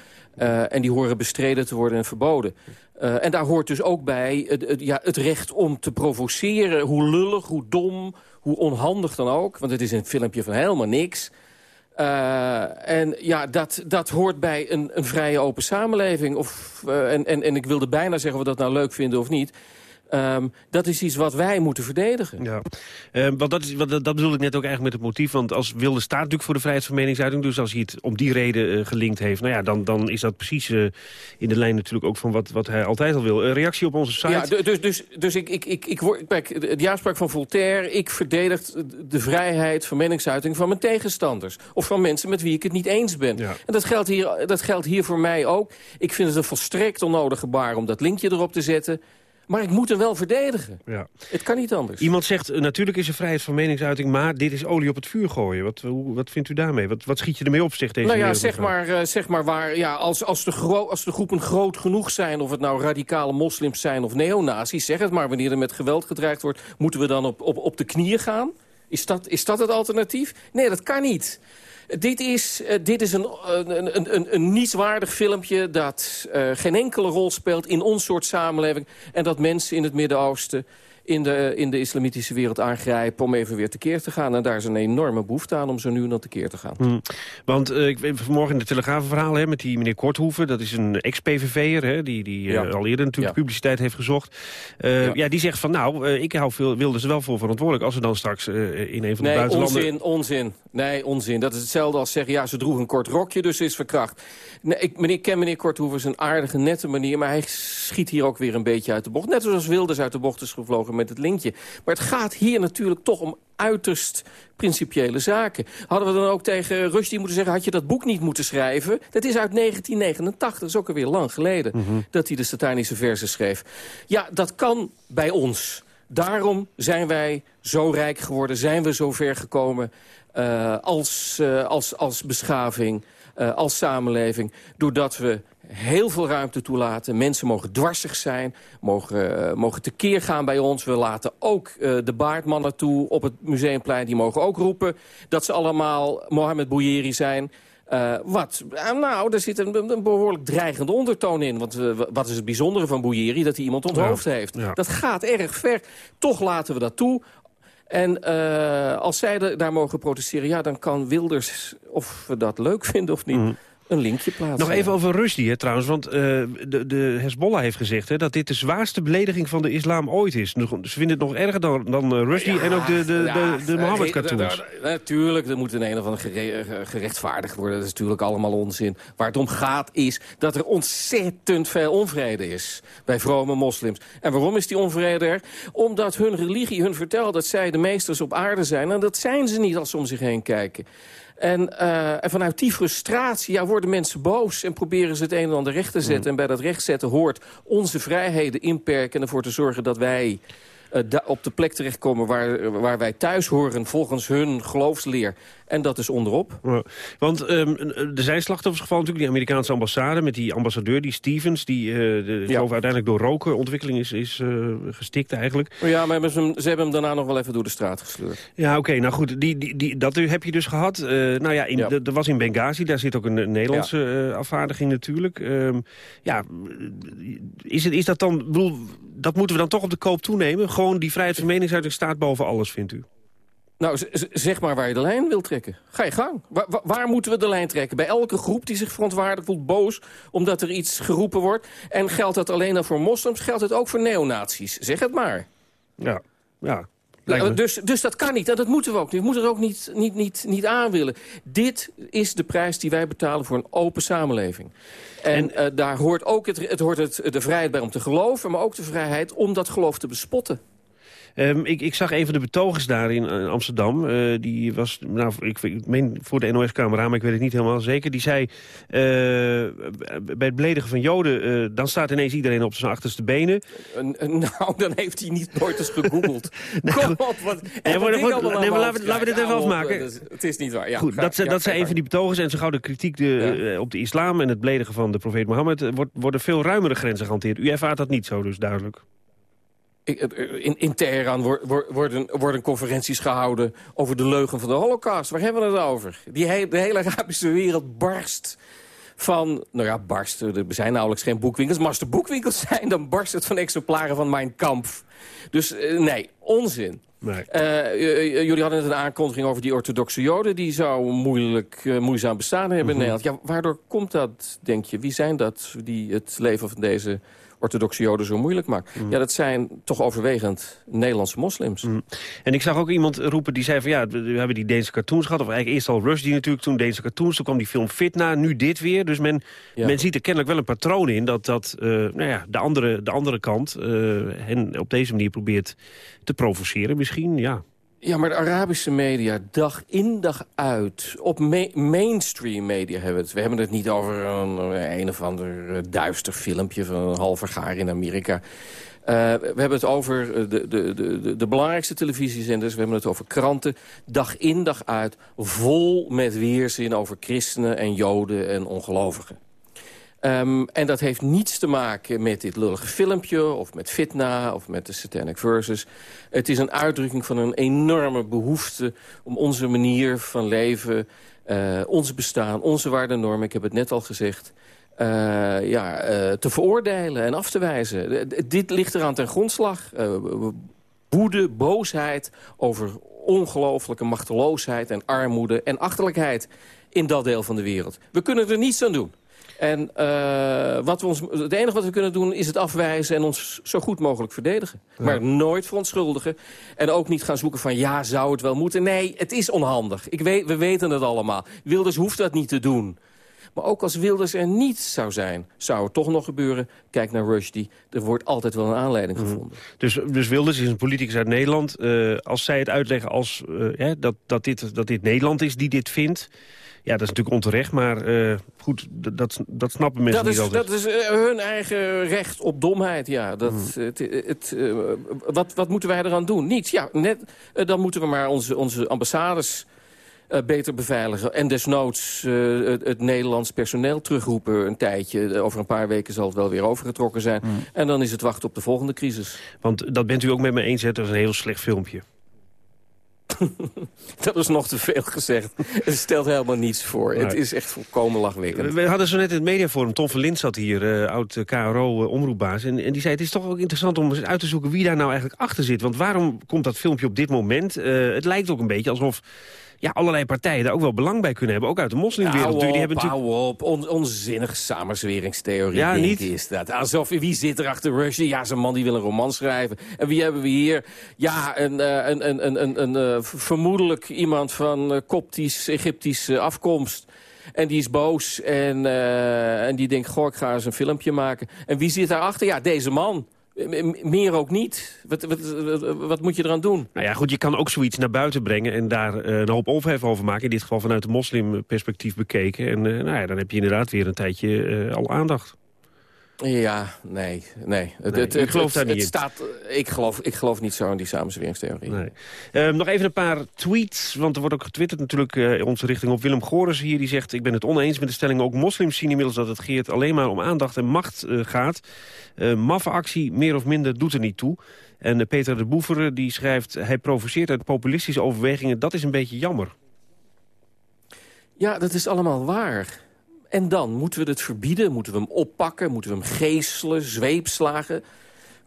en die horen bestreden te worden en verboden. en daar hoort dus ook bij ja, het recht om te provoceren. Hoe lullig, hoe dom, hoe onhandig dan ook. Want het is een filmpje van helemaal niks. Uh, en ja, dat, dat hoort bij een, een vrije open samenleving. Of, uh, en, en, en ik wilde bijna zeggen of we dat nou leuk vinden of niet. Um, dat is iets wat wij moeten verdedigen. Ja. Uh, want dat, is, wat, dat bedoel ik net ook eigenlijk met het motief. Want als Wilde staat natuurlijk voor de vrijheid van meningsuiting. Dus als hij het om die reden uh, gelinkt heeft... Nou ja, dan, dan is dat precies uh, in de lijn natuurlijk ook van wat, wat hij altijd al wil. reactie op onze site. Ja, dus, dus, dus ik, ik, ik, ik word, kijk, de jaarspraak van Voltaire... ik verdedig de vrijheid van meningsuiting van mijn tegenstanders. Of van mensen met wie ik het niet eens ben. Ja. En dat geldt, hier, dat geldt hier voor mij ook. Ik vind het een volstrekt onnodig gebaar om dat linkje erop te zetten... Maar ik moet hem wel verdedigen. Ja. Het kan niet anders. Iemand zegt, uh, natuurlijk is er vrijheid van meningsuiting... maar dit is olie op het vuur gooien. Wat, hoe, wat vindt u daarmee? Wat, wat schiet je ermee op, zegt deze Nou ja, zeg maar, uh, zeg maar waar, ja, als, als, de als de groepen groot genoeg zijn... of het nou radicale moslims zijn of neonazies... zeg het maar, wanneer er met geweld gedreigd wordt... moeten we dan op, op, op de knieën gaan? Is dat, is dat het alternatief? Nee, dat kan niet. Dit is, uh, dit is een, een, een, een, nietswaardig filmpje dat uh, geen enkele rol speelt in ons soort samenleving. En dat mensen in het Midden-Oosten in de, in de islamitische wereld aangrijpen... om even weer tekeer te gaan. En daar is een enorme behoefte aan om zo nu en dan tekeer te gaan. Hmm. Want uh, ik vanmorgen in de Telegraafverhaal hè, met die meneer Korthoeven... dat is een ex-PVV'er die, die ja. uh, al eerder natuurlijk ja. publiciteit heeft gezocht. Uh, ja. ja. die zegt van nou, ik hou veel, wilde ze wel voor verantwoordelijk... als ze dan straks in een van de nee, buitenlanden... onzin, onzin. Nee, onzin. Dat is hetzelfde als zeggen, ja, ze droeg een kort rokje, dus ze is verkracht. Nee, ik, meneer, ken meneer Korthoeven zijn aardige, nette manier... maar hij schiet hier ook weer een beetje uit de bocht. Net zoals Wilders uit de bocht is gevlogen met het linkje. Maar het gaat hier natuurlijk toch om uiterst principiële zaken. Hadden we dan ook tegen Rushdie moeten zeggen... had je dat boek niet moeten schrijven? Dat is uit 1989, dat is ook alweer lang geleden... Mm -hmm. dat hij de satanische versen schreef. Ja, dat kan bij ons. Daarom zijn wij zo rijk geworden, zijn we zo ver gekomen... Uh, als, uh, als, als beschaving, uh, als samenleving... doordat we heel veel ruimte toelaten. Mensen mogen dwarsig zijn, mogen, uh, mogen tekeer gaan bij ons. We laten ook uh, de baardmannen toe op het Museumplein. Die mogen ook roepen dat ze allemaal Mohammed Bouyeri zijn. Uh, wat? nou, daar zit een, een, behoorlijk dreigende ondertoon in. Want wat is het bijzondere van Bouyeri? Dat hij iemand onthoofd ja, heeft. Ja. Dat gaat erg ver. Toch laten we dat toe En uh, als zij daar mogen protesteren, ja, dan kan Wilders, of we dat leuk vinden of niet... Mm een linkje plaatsen. Nog even over Rushdie hè, trouwens, want uh, de, de Hezbollah heeft gezegd... Hè, dat dit de zwaarste belediging van de islam ooit is. Ze vinden het nog erger dan, dan uh, Rushdie en ook de, de, ja, de, de Mohammed-cartoons. Natuurlijk, er moet in een of andere gere gerechtvaardigd worden. Dat is natuurlijk allemaal onzin. Waar het om gaat is dat er ontzettend veel onvrede is... bij vrome moslims. En waarom is die onvrede er? Omdat hun religie hun vertelt dat zij de meesters op aarde zijn. En dat zijn ze niet als ze om zich heen kijken. En, uh, en, vanuit die frustratie ja, worden mensen boos... en proberen ze het een en ander recht te zetten. Mm. En bij dat rechtzetten hoort onze vrijheden inperken... en ervoor te zorgen dat wij op de plek terechtkomen waar, waar wij thuis horen... volgens hun geloofsleer. En dat is onderop. Ja, want um, er zijn slachtoffers gevallen natuurlijk. Die Amerikaanse ambassade met die ambassadeur, die Stevens... die uh, de, ja. uiteindelijk door roken ontwikkeling is, is uh, gestikt eigenlijk. Ja, maar ze, ze, hebben hem daarna nog wel even door de straat gesleurd. Ja, oké. Okay, nou goed, die, die, die, dat heb je dus gehad. Uh, nou ja, in, ja. er was in Benghazi, daar zit ook een Nederlandse afvaardiging natuurlijk. Um, ja, is, het, is dat dan... Bedoel, dat moeten we dan toch op de koop toenemen? Gewoon die vrijheid van meningsuiting staat boven alles, vindt u? Nou, zeg maar waar je de lijn wil trekken. Ga je gang. Waar, waar, moeten we de lijn trekken? Bij elke groep die zich verontwaardigd voelt, boos... omdat er iets geroepen wordt. En geldt dat alleen al voor moslims? Geldt het ook voor neonazies? Zeg het maar. Ja, ja. Dus, dus dat kan niet. En dat moeten we ook niet. We moeten het ook niet, niet, niet, niet aanwillen. Dit is de prijs die wij betalen voor een open samenleving. En, en uh, daar hoort ook het, het, hoort het, de vrijheid bij om te geloven... maar ook de vrijheid om dat geloof te bespotten. Um, ik, ik, zag een van de betogers daar in Amsterdam. Uh, die was, nou, ik, ik meen voor de NOS-camera, maar ik weet het niet helemaal zeker. Die zei, uh, bij het beledigen van Joden, dan staat ineens iedereen op zijn achterste benen. nou, dan heeft hij niet nooit eens gegoogeld. Kom op, wat... Nee, maar, nee, maar laten, we, laten we dit even afmaken. Dus, het is niet waar. Ja, Goed, ga, dat, ja, dat zijn een van die betogers. En zo gauw de kritiek de, ja. op de islam en het beledigen van de profeet Mohammed... Wordt, worden veel ruimere grenzen gehanteerd. U ervaart dat niet zo dus duidelijk. In, in Teheran worden, worden conferenties gehouden over de leugen van de holocaust. Waar hebben we het over? Die he, de hele Arabische wereld barst van... Nou ja, barst, er zijn nauwelijks geen boekwinkels. Maar als er boekwinkels zijn, dan barst het van exemplaren van Mijn Kampf. Dus uh, nee, onzin. Nee. Uh, jullie hadden net een aankondiging over die orthodoxe joden. Die zou moeilijk, uh, moeizaam bestaan hebben mm -hmm. in Nederland. Ja, waardoor komt dat, denk je? Wie zijn dat die het leven van deze orthodoxe joden zo moeilijk maakt. Mm. Ja, dat zijn toch overwegend Nederlandse moslims. Mm. En ik zag ook iemand roepen die zei van ja, we hebben die Deense cartoons gehad. Of eigenlijk eerst al Rushdie natuurlijk, toen Deense cartoons. Toen kwam die film Fitna, nu dit weer. Dus men, ja. men ziet er kennelijk wel een patroon in dat, dat uh, nou ja, de, andere, de andere kant uh, hen op deze manier probeert te provoceren misschien. Ja. Ja, maar de Arabische media, dag in dag uit, op ma mainstream media hebben we het. We hebben het niet over een, een of ander duister filmpje van een halve gaar in Amerika. Uh, we hebben het over de, de, de, de belangrijkste televisiezenders. We hebben het over kranten. Dag in, dag uit. Vol met weerzin over christenen en joden en ongelovigen. Um, en dat heeft niets te maken met dit lullige filmpje... of met Fitna of met de Satanic Verses. Het is een uitdrukking van een enorme behoefte... om onze manier van leven, uh, ons bestaan, onze waarden ik heb het net al gezegd... Uh, ja, uh, te veroordelen en af te wijzen. Dit ligt eraan ten grondslag. woede, boosheid over ongelooflijke machteloosheid en armoede... en achterlijkheid in dat deel van de wereld. We kunnen er niets aan doen. En uh, wat we ons, het enige wat we kunnen doen is het afwijzen en ons zo goed mogelijk verdedigen. Ja. Maar nooit verontschuldigen. En ook niet gaan zoeken van ja, zou het wel moeten. Nee, het is onhandig. Ik weet, we weten het allemaal. Wilders hoeft dat niet te doen. Maar ook als Wilders er niet zou zijn, zou het toch nog gebeuren. Kijk naar Rushdie, er wordt altijd wel een aanleiding mm. gevonden. Dus, dus Wilders is een politicus uit Nederland. Uh, als zij het uitleggen als uh, dat, dat, dit, dat dit Nederland is die dit vindt... Ja, dat is natuurlijk onterecht, maar uh, goed, dat, dat snappen mensen dat niet is, altijd. Dat is uh, hun eigen recht op domheid, ja. Dat, mm. het, het, uh, wat, wat moeten wij eraan doen? Niets, ja. Net, dan moeten we maar onze, onze ambassades beter beveiligen. En desnoods het, het, Nederlands personeel terugroepen een tijdje. Over een paar weken zal het wel weer overgetrokken zijn. Mm. En dan is het wachten op de volgende crisis. Want dat bent u ook met me eens, hè? dat is een heel slecht filmpje. Dat is nog te veel gezegd. Het stelt helemaal niets voor. Het is echt volkomen lachwekkend. We hadden zo net in het mediaforum, Tom van Lint zat hier, eh, oud KRO-omroepbaas. en, en die zei, het is toch ook interessant om eens uit te zoeken wie daar nou eigenlijk achter zit. Want waarom komt dat filmpje op dit moment? Eh, het lijkt ook een beetje alsof ja, allerlei partijen daar ook wel belang bij kunnen hebben. Ook uit de moslimwereld. Hou die hebben natuurlijk... op. On, onzinnige samenzweringstheorie, Ja, niet? is dat. Alsof, wie zit er achter Russia? Ja, zo'n man die wil een roman schrijven. En wie hebben we hier? Ja, een, eh, een, een, een, een, een, eh, vermoedelijk iemand van eh, Koptisch, Egyptische afkomst. En die is boos en, en die denkt, goh, ik ga eens een filmpje maken. En wie zit daarachter? Ja, deze man. Meer ook niet. Wat, wat, wat, wat moet je eraan doen? Nou ja, goed, je kan ook zoiets naar buiten brengen... en daar eh, een hoop ophef over maken. In dit geval vanuit de moslimperspectief bekeken. En eh, nou ja, dan heb je inderdaad weer een tijdje eh, al aandacht. Ja, nee, nee. Het, Nee, het, ik het- geloof het- het. Staat, ik, geloof, ik geloof niet zo in die samenzweringstheorie. Nee. Ehm, nog even een paar tweets, want er wordt ook getwitterd natuurlijk eh, in onze richting op. Willem Gores hier, die zegt... ik ben het oneens met de stelling. Ook moslims zien inmiddels dat het Geert alleen maar om aandacht en macht eh, gaat. Eh maffe actie, meer of minder, doet er niet toe. En eh, Peter de Boever, eh, die schrijft... hij provoceert uit populistische overwegingen. Dat is een beetje jammer. Ja, dat is allemaal waar. En dan, moeten we het verbieden? Moeten we hem oppakken? Moeten we hem geeselen, zweepslagen?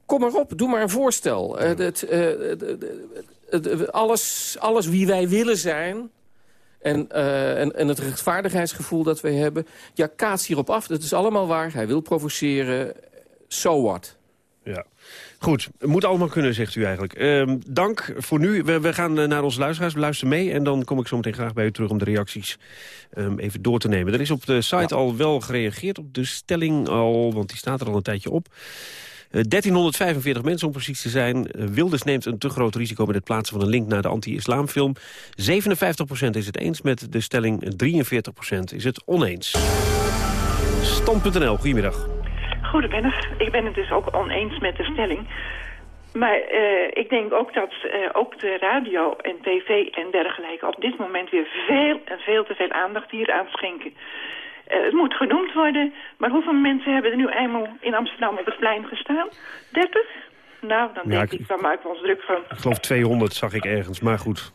Kom maar op, doe maar een voorstel. Eh, het, eh, de- alles, alles wie wij willen zijn... En, eh, en, en het rechtvaardigheidsgevoel dat wij hebben... ja, kaats hierop af, dat is allemaal waar. Hij wil provoceren, so what? Ja. Goed, moet allemaal kunnen, zegt u eigenlijk. Ehm, dank voor nu. We, we gaan eh, naar onze luisteraars. Luister mee en dan kom ik zo meteen graag bij u terug... om de reacties ehm, even door te nemen. Er is op de site al wel gereageerd op de stelling al... want die staat er al een tijdje op. Eh, 1345 mensen om precies te zijn. Eh, Wilders neemt een te groot risico met het plaatsen van een link naar de anti-islamfilm. 57% is het eens met de stelling, 43% is het oneens. Stand.nl, goedemiddag. Goedemiddag. Ik ben het dus ook oneens met de stelling. Maar eh, ik denk ook dat eh, ook de radio en tv en dergelijke... op dit moment weer veel en veel te veel aandacht hier aan schenken. Eh, het moet genoemd worden, maar hoeveel mensen hebben er nu eenmaal in Amsterdam op het plein gestaan? 30? Nou, dan Ja, denk ik- ik, daar maken we ons druk van. Ik geloof 200 zag ik ergens, maar goed.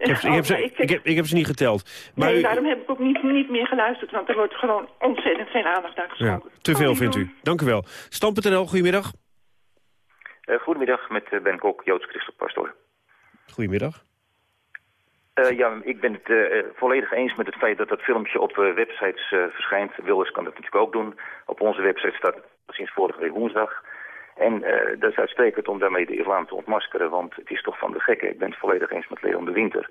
Ik heb, ik heb, ze, Oh, ik- heb, ik heb ze niet geteld. Maar nee, u- daarom heb ik ook niet, niet meer geluisterd, want er wordt gewoon ontzettend veel aandacht aan ja, geschonken. te veel vindt u. Dank u wel. Stam.nl, goedemiddag. Eh, goedemiddag, met eh, Ben Kok, Joods Christelijk Pastoor. Goedemiddag. Eh, ja, ik ben het volledig eens met het feit dat dat filmpje op eh, websites eh, verschijnt. Wilders kan dat natuurlijk ook doen. Op onze website staat het sinds vorige week woensdag. En eh, dat is uitstekend om daarmee de islam te ontmaskeren, want het is toch van de gekke. Ik ben het volledig eens met Leon de Winter.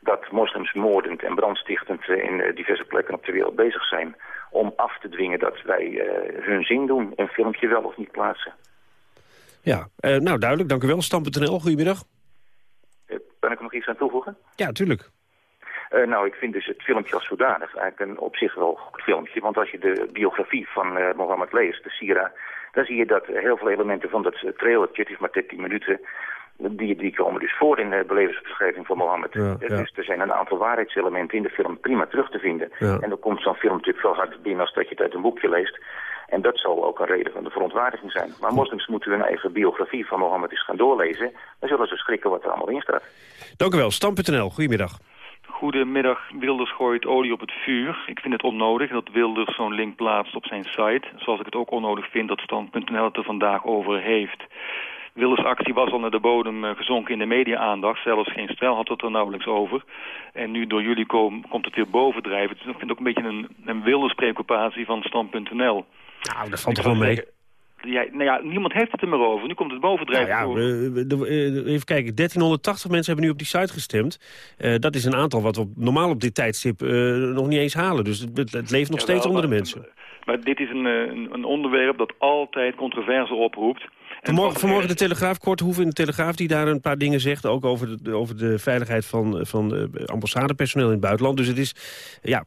Dat moslims moordend en brandstichtend eh, in eh, diverse plekken op de wereld bezig zijn... om af te dwingen dat wij hun zin doen, een filmpje wel of niet plaatsen. Ja, nou duidelijk, dank u wel. Stam.nl, goedemiddag. Kan ik er nog iets aan toevoegen? Ja, tuurlijk. Nou, ik vind dus het filmpje als zodanig eigenlijk een op zich wel goed filmpje. Want als je de biografie van Mohammed leest, de Sira, dan zie je dat heel veel elementen van dat eh, trailertje, het is maar 13 minuten, die, die komen dus voor in de belevensbeschrijving van Mohammed. Ja, Eh, ja. Dus er zijn een aantal waarheidselementen in de film prima terug te vinden. Ja. En dan komt zo'n film natuurlijk veel harder binnen als dat je het uit een boekje leest. En dat zal ook een reden van de verontwaardiging zijn. Maar moslims moeten hun eigen biografie van Mohammed eens gaan doorlezen. Dan zullen ze schrikken wat er allemaal in staat. Dank u wel. Stam.nl, goedemiddag. Goedemiddag, Wilders gooit olie op het vuur. Ik vind het onnodig dat Wilders zo'n link plaatst op zijn site. Zoals ik het ook onnodig vind dat Stand.nl het er vandaag over heeft. Wilders actie was al naar de bodem eh, gezonken in de media-aandacht. Zelfs geen stijl had het er nauwelijks over. En nu door jullie kom, komt het weer bovendrijven. Dus ik vind het ook een beetje een, een Wilders preoccupatie van Stand.nl. Nou, dat valt toch wel mee. Ja, nou ja, niemand heeft het er meer over. Nu komt het bovendrijven. Nou ja, eh, even kijken. 1380 mensen hebben nu op die site gestemd. Eh, dat is een aantal wat we op- normaal op dit tijdstip eh, nog niet eens halen. Dus het, het- leeft nog steeds onder de mensen. Maar dit is een, een, een onderwerp dat altijd controverse oproept. Vanmorgen, vanmorgen de Telegraaf, kort hoeven in de Telegraaf... die daar een paar dingen zegt, ook over de, over de veiligheid van, van eh, ambassadepersoneel in het buitenland. Dus het is, ja,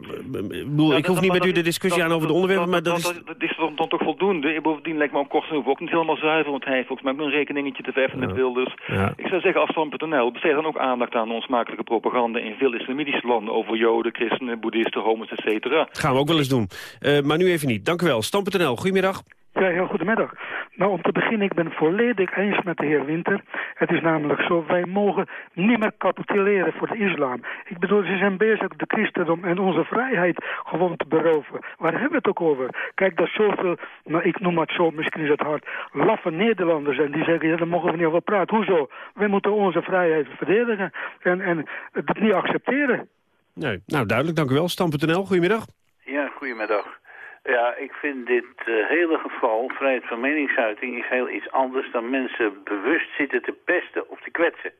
ik hoef niet met u de discussie aan over de onderwerpen, maar dat is... Dat, is dan, dan toch voldoende. Bovendien lijkt me ook Kortenhoef ook niet helemaal zuiver... want hij heeft volgens mij ook een rekeningetje te verven met Wilders. Ja. Ik zou zeggen, afstand.nl besteed dan ook aandacht aan onsmakelijke propaganda... in veel islamitische landen over joden, christenen, boeddhisten, homo's, et cetera. Dat gaan we ook wel eens doen. Eh, maar nu even niet. Dank u wel. Stam.nl, goedemiddag. Ja, heel goedemiddag. Nou, om te beginnen, ik ben volledig eens met de heer Winter. Het is namelijk zo, wij mogen niet meer capituleren voor de islam. Ik bedoel, ze zijn bezig de christendom en onze vrijheid gewoon te beroven. Waar hebben we het ook over? Kijk, dat zoveel, nou, ik noem het zo, misschien is het hard, laffe Nederlanders en die zeggen, ja, daar mogen we niet over praten. Hoezo? Wij moeten onze vrijheid verdedigen en, en het niet accepteren. Nee, nou duidelijk, dank u wel. Stam.nl, goedemiddag. Ja, goedemiddag. Ja, ik vind dit eh, hele geval, vrijheid van meningsuiting, is heel iets anders dan mensen bewust zitten te pesten of te kwetsen.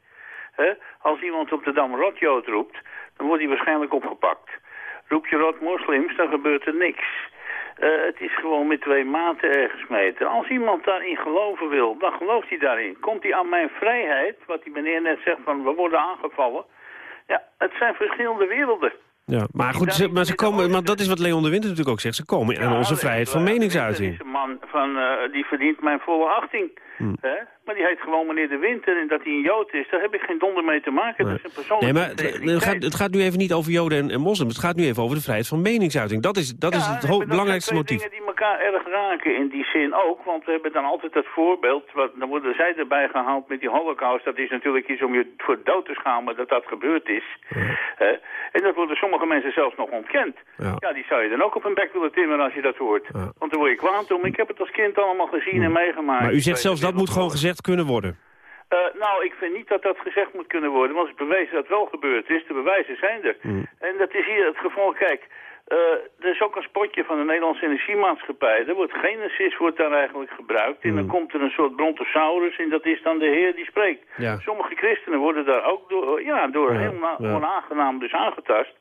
Als iemand op de Dam rotjood roept, dan wordt hij waarschijnlijk opgepakt. Roep je rot moslims, dan gebeurt er niks. Eh, het is gewoon met twee maten ergens meten. Als iemand daarin geloven wil, dan gelooft hij daarin. Komt hij aan mijn vrijheid, wat die meneer net zegt van we worden aangevallen. Ja, het zijn verschillende werelden. Ja, maar goed, ze, maar, ze komen, maar dat is wat Leon de Winter natuurlijk ook zegt. Ze komen aan onze vrijheid van meningsuiting. Deze man van, uh, die verdient mijn volle achting. Hmm. Hè? Maar die heet gewoon meneer De Winter en dat hij een Jood is, daar heb ik geen donder mee te maken. Dat is een persoonlijke Nee, maar het, gaat, het gaat nu even niet over Joden en, en moslims. Het gaat nu even over de vrijheid van meningsuiting. Dat is, dat is het belangrijkste motief. dingen die elkaar erg raken in die zin ook. Want we hebben dan altijd dat voorbeeld, wat, dan worden zij erbij gehaald met die holocaust. Dat is natuurlijk iets om je voor dood te schamen dat dat gebeurd is. En dat worden sommige mensen zelfs nog ontkend. Ja. die zou je dan ook op een bek willen timmeren als je dat hoort. Want dan word je kwaad om. Ik heb het als kind allemaal gezien en meegemaakt. Maar u zegt zelfs dat moet gewoon gezegd kunnen worden. Eh, nou, ik vind niet dat dat gezegd moet kunnen worden. Want het is bewezen dat het wel gebeurd is. De bewijzen zijn er. En dat is hier het geval. Kijk, eh, er is ook een spotje van de Nederlandse Energiemaatschappij. Er wordt Genesis wordt daar eigenlijk gebruikt. En dan komt er een soort brontosaurus en dat is dan de Heer die spreekt. Ja. Sommige christenen worden daar ook door, ja, door Ja, heel ja. onaangenaam dus aangetast.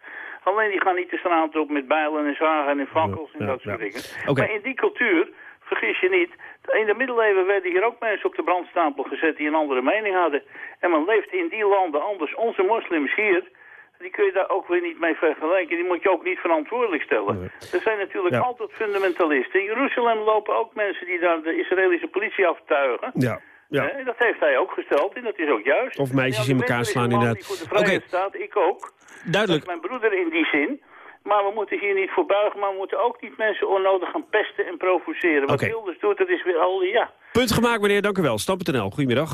Alleen die gaan niet de straat op met bijlen en zagen en fakkels en dat soort dingen. Maar in die cultuur, vergis je niet, in de middeleeuwen werden hier ook mensen op de brandstapel gezet die een andere mening hadden. En men leeft in die landen anders. Onze moslims hier, die kun je daar ook weer niet mee vergelijken. Die moet je ook niet verantwoordelijk stellen. Er zijn natuurlijk Ja. altijd fundamentalisten. In Jeruzalem lopen ook mensen die daar de Israëlische politie aftuigen. Ja. Ja. Hè, dat heeft hij ook gesteld en dat is ook juist. Of meisjes Ja, in elkaar slaan, inderdaad. Oké. staat, ik ook. Duidelijk. Mijn broeder in die zin. Maar we moeten hier niet voor buigen, maar we moeten ook niet mensen onnodig gaan pesten en provoceren. Wat Oké. Wilders doet, dat is weer al, ja. Punt gemaakt, meneer. Dank u wel. Stam.nl, goedemiddag.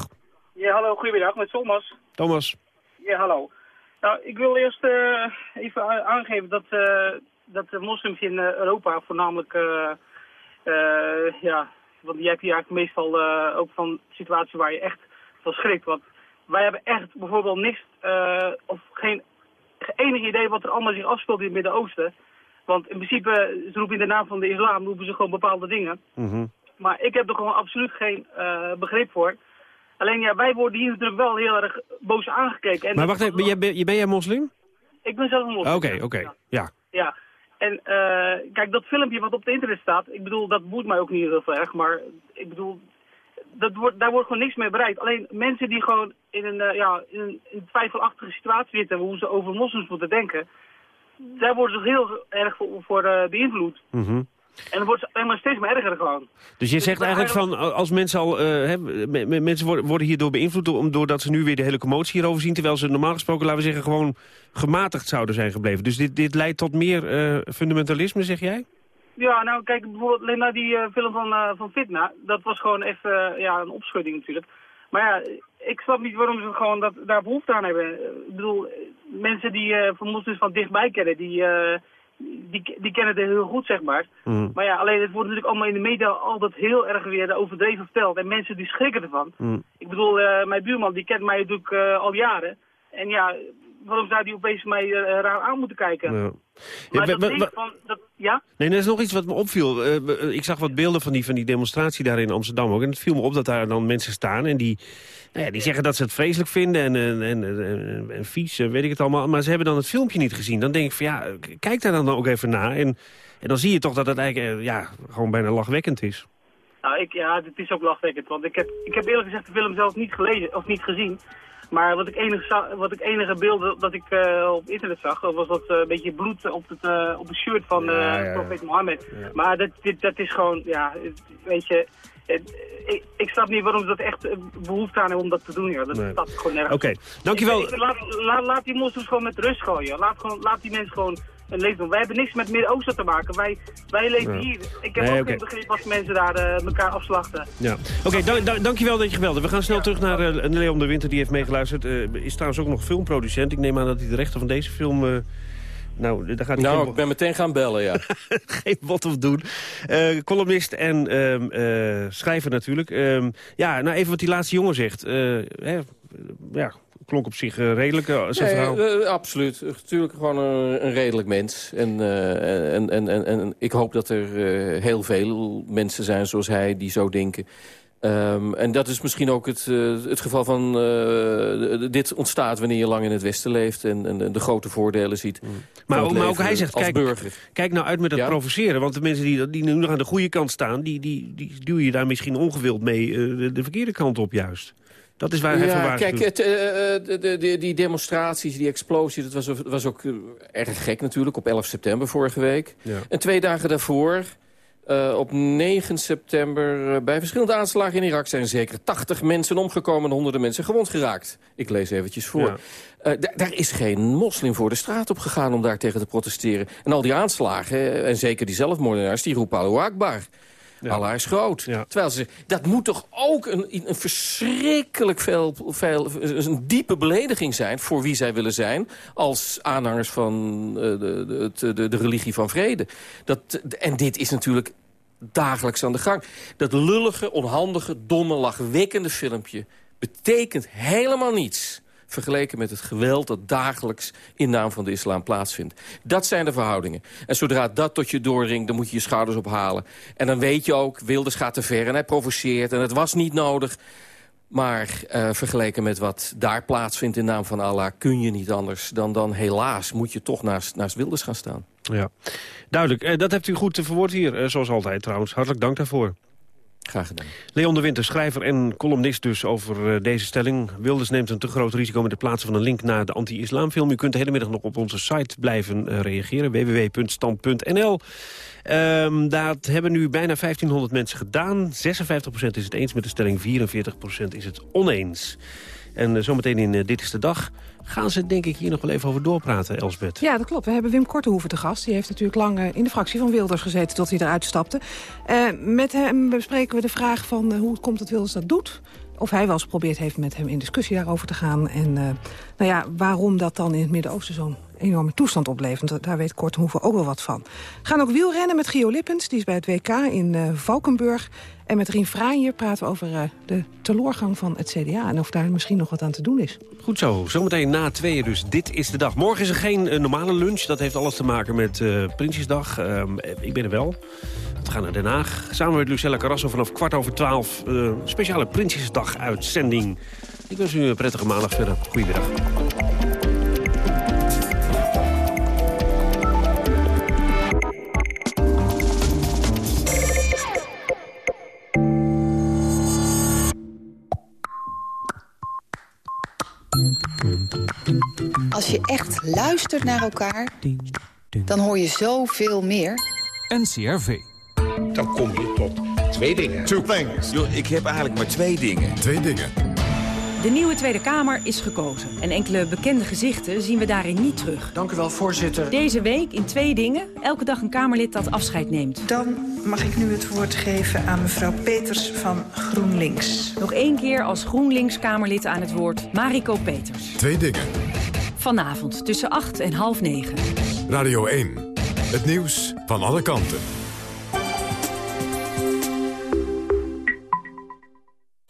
Ja, hallo, goedemiddag, met Thomas. Thomas. Ja, hallo. Nou, ik wil eerst eh, even aangeven dat, eh, dat de moslims in eh, Europa voornamelijk, eh, eh, ja, want die heb je eigenlijk meestal eh, ook van situaties waar je echt van schrikt. Want wij hebben echt bijvoorbeeld niks, eh, of geen enig idee wat er allemaal zich afspeelt in het Midden-Oosten. Want in principe, ze roepen in de naam van de islam, roepen ze gewoon bepaalde dingen. Mhm. Maar ik heb er gewoon absoluut geen eh, begrip voor. Alleen ja, wij worden hier natuurlijk wel heel erg boos aangekeken. En Maar wacht even, ben jij, ben, ben jij moslim? Ik ben zelf een moslim. Oké, oké. Ja. Ja. En eh, kijk, dat filmpje wat op het internet staat, ik bedoel, dat boeit mij ook niet heel erg. Maar ik bedoel, dat wordt, daar wordt gewoon niks mee bereikt. Alleen mensen die gewoon in een, eh, ja, in een, in een twijfelachtige situatie zitten, hoe ze over moslims moeten denken, daar worden ze heel erg voor, voor eh, beïnvloed. Mhm. En dan wordt maar steeds maar erger gewoon. Dus je zegt eigenlijk van, als mensen al, eh, mensen worden, hierdoor beïnvloed door- doordat ze nu weer de hele commotie hierover zien, terwijl ze normaal gesproken, laten we zeggen, gewoon gematigd zouden zijn gebleven. Dus dit, dit leidt tot meer fundamentalisme, zeg jij? Ja, nou kijk, bijvoorbeeld alleen naar die eh, film van, eh, van Fitna. Dat was gewoon even eh, ja, een opschudding natuurlijk. Maar ja, ik snap niet waarom ze gewoon dat, daar behoefte aan hebben. Ik bedoel, mensen die van moslims van dichtbij kennen, die, die, die kennen het heel goed, zeg maar. Mhm. Maar ja, alleen het wordt natuurlijk allemaal in de media altijd heel erg weer overdreven verteld. En mensen die schrikken ervan. Mhm. Ik bedoel, mijn buurman die kent mij natuurlijk al jaren. En ja, waarom zou die opeens mij raar aan moeten kijken? Ja. Maar Ja, dat van, dat, ja? Nee, er is nog iets wat me opviel. Eh, eh, ik zag wat beelden van die, van die demonstratie daar in Amsterdam ook. En het viel me op dat daar dan mensen staan en die, nou ja, die zeggen dat ze het vreselijk vinden en, en, en, vies, eh, weet ik het allemaal. Maar ze hebben dan het filmpje niet gezien. Dan denk ik van ja, kijk daar dan ook even naar. En, en dan zie je toch dat het eigenlijk ja, gewoon bijna lachwekkend is. Nou, ik, ja, het is ook lachwekkend. Want ik heb, ik heb eerlijk gezegd de film zelf niet gelezen of niet gezien. Maar wat ik enige, wat ik enige beelden dat ik eh, op internet zag, was dat eh, een beetje bloed op het, eh, op het shirt van Ja, profeet Mohammed. Maar dat, dit, dat is gewoon, ja, weet je, het- ik, ik snap niet waarom ze dat echt eh, behoefte aan hebben om dat te doen. Ja. Dat Nee. staat gewoon nergens. Oké, dankjewel. Ik- ik- laat, laat, laat die moslims gewoon met rust gooien. Laat, gewoon, laat die mensen gewoon een leven. Wij hebben niks met het Midden-Oosten te maken. Wij, wij leven Ja. hier. Ik heb Nee, ook oké. geen begrip als mensen daar eh, elkaar afslachten. Ja. Oké, dank- dank- dankjewel dat je gebeld hebt. We gaan snel terug naar eh, Leon de Winter, die heeft meegeluisterd. Eh, is trouwens ook nog filmproducent. Ik neem aan dat hij de rechten van deze film... eh, nou, daar gaat hij Nou, geen, ik ben meteen gaan bellen, ja. geen bot op doen. Eh, columnist en ehm, eh, schrijver natuurlijk. Ehm, ja, nou even wat die laatste jongen zegt. Eh, hè, ja, klonk op zich eh, redelijk, eh, zijn Nee, verhaal. eh, absoluut. Natuurlijk gewoon een, redelijk mens. En, en, en, en, en ik hoop dat er heel veel mensen zijn zoals hij die zo denken. Ehm, en dat is misschien ook het, het geval van... dit ontstaat wanneer je lang in het Westen leeft... en, en de grote voordelen ziet. Mm. Maar, het ook, maar ook leven hij zegt, kijk, burger. kijk nou uit met dat Ja? provoceren. Want de mensen die, die nu nog aan de goede kant staan... die, die, die duw je daar misschien ongewild mee de, de verkeerde kant op juist. Dat is waar hij voor Ja, kijk, het, eh, eh, de, de, die demonstraties, die explosie... dat was, was ook eh, erg gek natuurlijk, op 11 september vorige week. Ja. En twee dagen daarvoor, op 9 september... bij verschillende aanslagen in Irak zijn zeker 80 mensen omgekomen... en honderden mensen gewond geraakt. Ik lees eventjes voor. Ja. Da- daar is geen moslim voor de straat op gegaan om daar tegen te protesteren. En al die aanslagen, en zeker die zelfmoordenaars... die roepen Allahu Akbar. Allah is groot. Terwijl ze, dat moet toch ook een, een verschrikkelijk veel, veel, een diepe belediging zijn... voor wie zij willen zijn als aanhangers van eh, de, de, de, de religie van vrede. Dat, en dit is natuurlijk dagelijks aan de gang. Dat lullige, onhandige, domme, lachwekkende filmpje... betekent helemaal niets vergeleken met het geweld dat dagelijks in naam van de islam plaatsvindt. Dat zijn de verhoudingen. En zodra dat tot je doorringt, dan moet je je schouders ophalen. En dan weet je ook, Wilders gaat te ver en hij provoceert... en het was niet nodig. Maar eh, vergeleken met wat daar plaatsvindt in naam van Allah... kun je niet anders dan, dan helaas moet je toch naast, naast Wilders gaan staan. Ja, duidelijk. Eh, dat hebt u goed verwoord hier, eh, zoals altijd trouwens. Hartelijk dank daarvoor. Graag gedaan. Leon de Winter, schrijver en columnist dus over eh, deze stelling. Wilders neemt een te groot risico met het plaatsen van een link naar de anti-islamfilm. U kunt de hele middag nog op onze site blijven eh, reageren. www.stand.nl Ehm Daar hebben nu bijna 1500 mensen gedaan. 56% is het eens met de stelling, 44% is het oneens. En eh, zometeen in Dit is de Dag gaan ze denk ik hier nog wel even over doorpraten, Elsbeth. Ja, dat klopt. We hebben Wim Kortehoeven te gast. Die heeft natuurlijk lang eh, in de fractie van Wilders gezeten tot hij eruit stapte. Eh, met hem bespreken we de vraag van eh, hoe het komt dat Wilders dat doet. Of hij wel eens geprobeerd heeft met hem in discussie daarover te gaan. En nou ja, waarom dat dan in het Midden-Oosten zo'n enorme toestand oplevert. Daar weet Kortenhoeven ook wel wat van. We gaan ook wielrennen met Gio Lippens. Die is bij het WK in eh, Valkenburg. En met Rien Fraaier praten we over eh, de teleurgang van het CDA. En of daar misschien nog wat aan te doen is. Goed zo, zometeen na tweeën dus. Dit is de dag. Morgen is er geen eh, normale lunch. Dat heeft alles te maken met Prinsjesdag. Ehm, ik ben er wel. We gaan naar Den Haag. Samen met Lucella Carrasso vanaf kwart over twaalf. speciale Prinsjesdag uitzending. Ik wens u een prettige maandag verder. Goedemiddag. Als je echt luistert naar elkaar, dan hoor je zoveel meer. NCRV. Dan kom je tot twee dingen. Two things. Yo, ik heb eigenlijk maar twee dingen. Twee dingen. De nieuwe Tweede Kamer is gekozen. En enkele bekende gezichten zien we daarin niet terug. Dank u wel, voorzitter. Deze week in twee dingen. Elke dag een Kamerlid dat afscheid neemt. Dan mag ik nu het woord geven aan mevrouw Peters van GroenLinks. Nog één keer als GroenLinks-Kamerlid aan het woord Mariko Peters. Twee dingen. Vanavond tussen 8 en half 9. Radio 1. Het nieuws van alle kanten.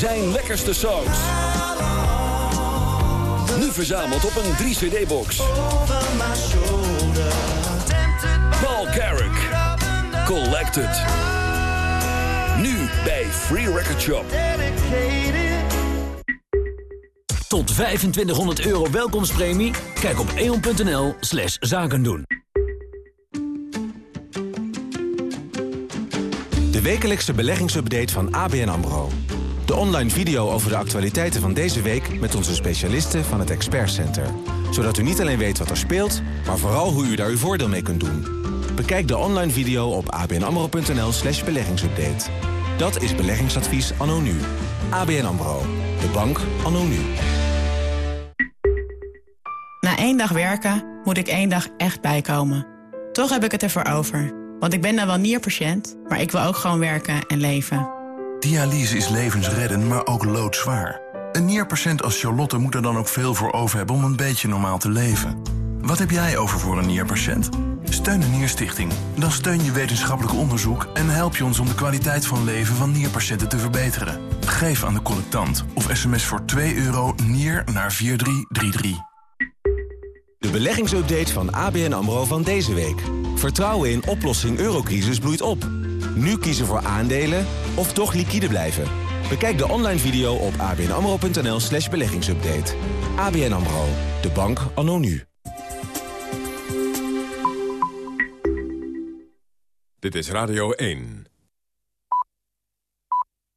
zijn lekkerste songs. Nu verzameld op een 3-cd-box. Paul Carrick. Collected. Nu bij Free Record Shop. Tot 2500 euro welkomstpremie? Kijk op eon.nl slash zakendoen. De wekelijkse beleggingsupdate van ABN AMRO. De online video over de actualiteiten van deze week... met onze specialisten van het Expert Center. Zodat u niet alleen weet wat er speelt, maar vooral hoe u daar uw voordeel mee kunt doen. Bekijk de online video op abnamro.nl slash beleggingsupdate. Dat is beleggingsadvies anno nu. ABN AMRO. De bank anno nu. Na één dag werken moet ik één dag echt bijkomen. Toch heb ik het ervoor over. Want ik ben dan wel nierpatiënt, maar ik wil ook gewoon werken en leven. Dialyse is levensreddend, maar ook loodzwaar. Een nierpatiënt als Charlotte moet er dan ook veel voor over hebben om een beetje normaal te leven. Wat heb jij over voor een nierpatiënt? Steun de Nierstichting. Dan steun je wetenschappelijk onderzoek en help je ons om de kwaliteit van leven van nierpatiënten te verbeteren. Geef aan de collectant of sms voor 2 euro nier naar 4333. De beleggingsupdate van ABN AMRO van deze week. Vertrouwen in oplossing eurocrisis bloeit op. Nu kiezen voor aandelen of toch liquide blijven. Bekijk de online video op abnamro.nl slash beleggingsupdate. ABN AMRO, de bank anno nu. Dit is Radio 1.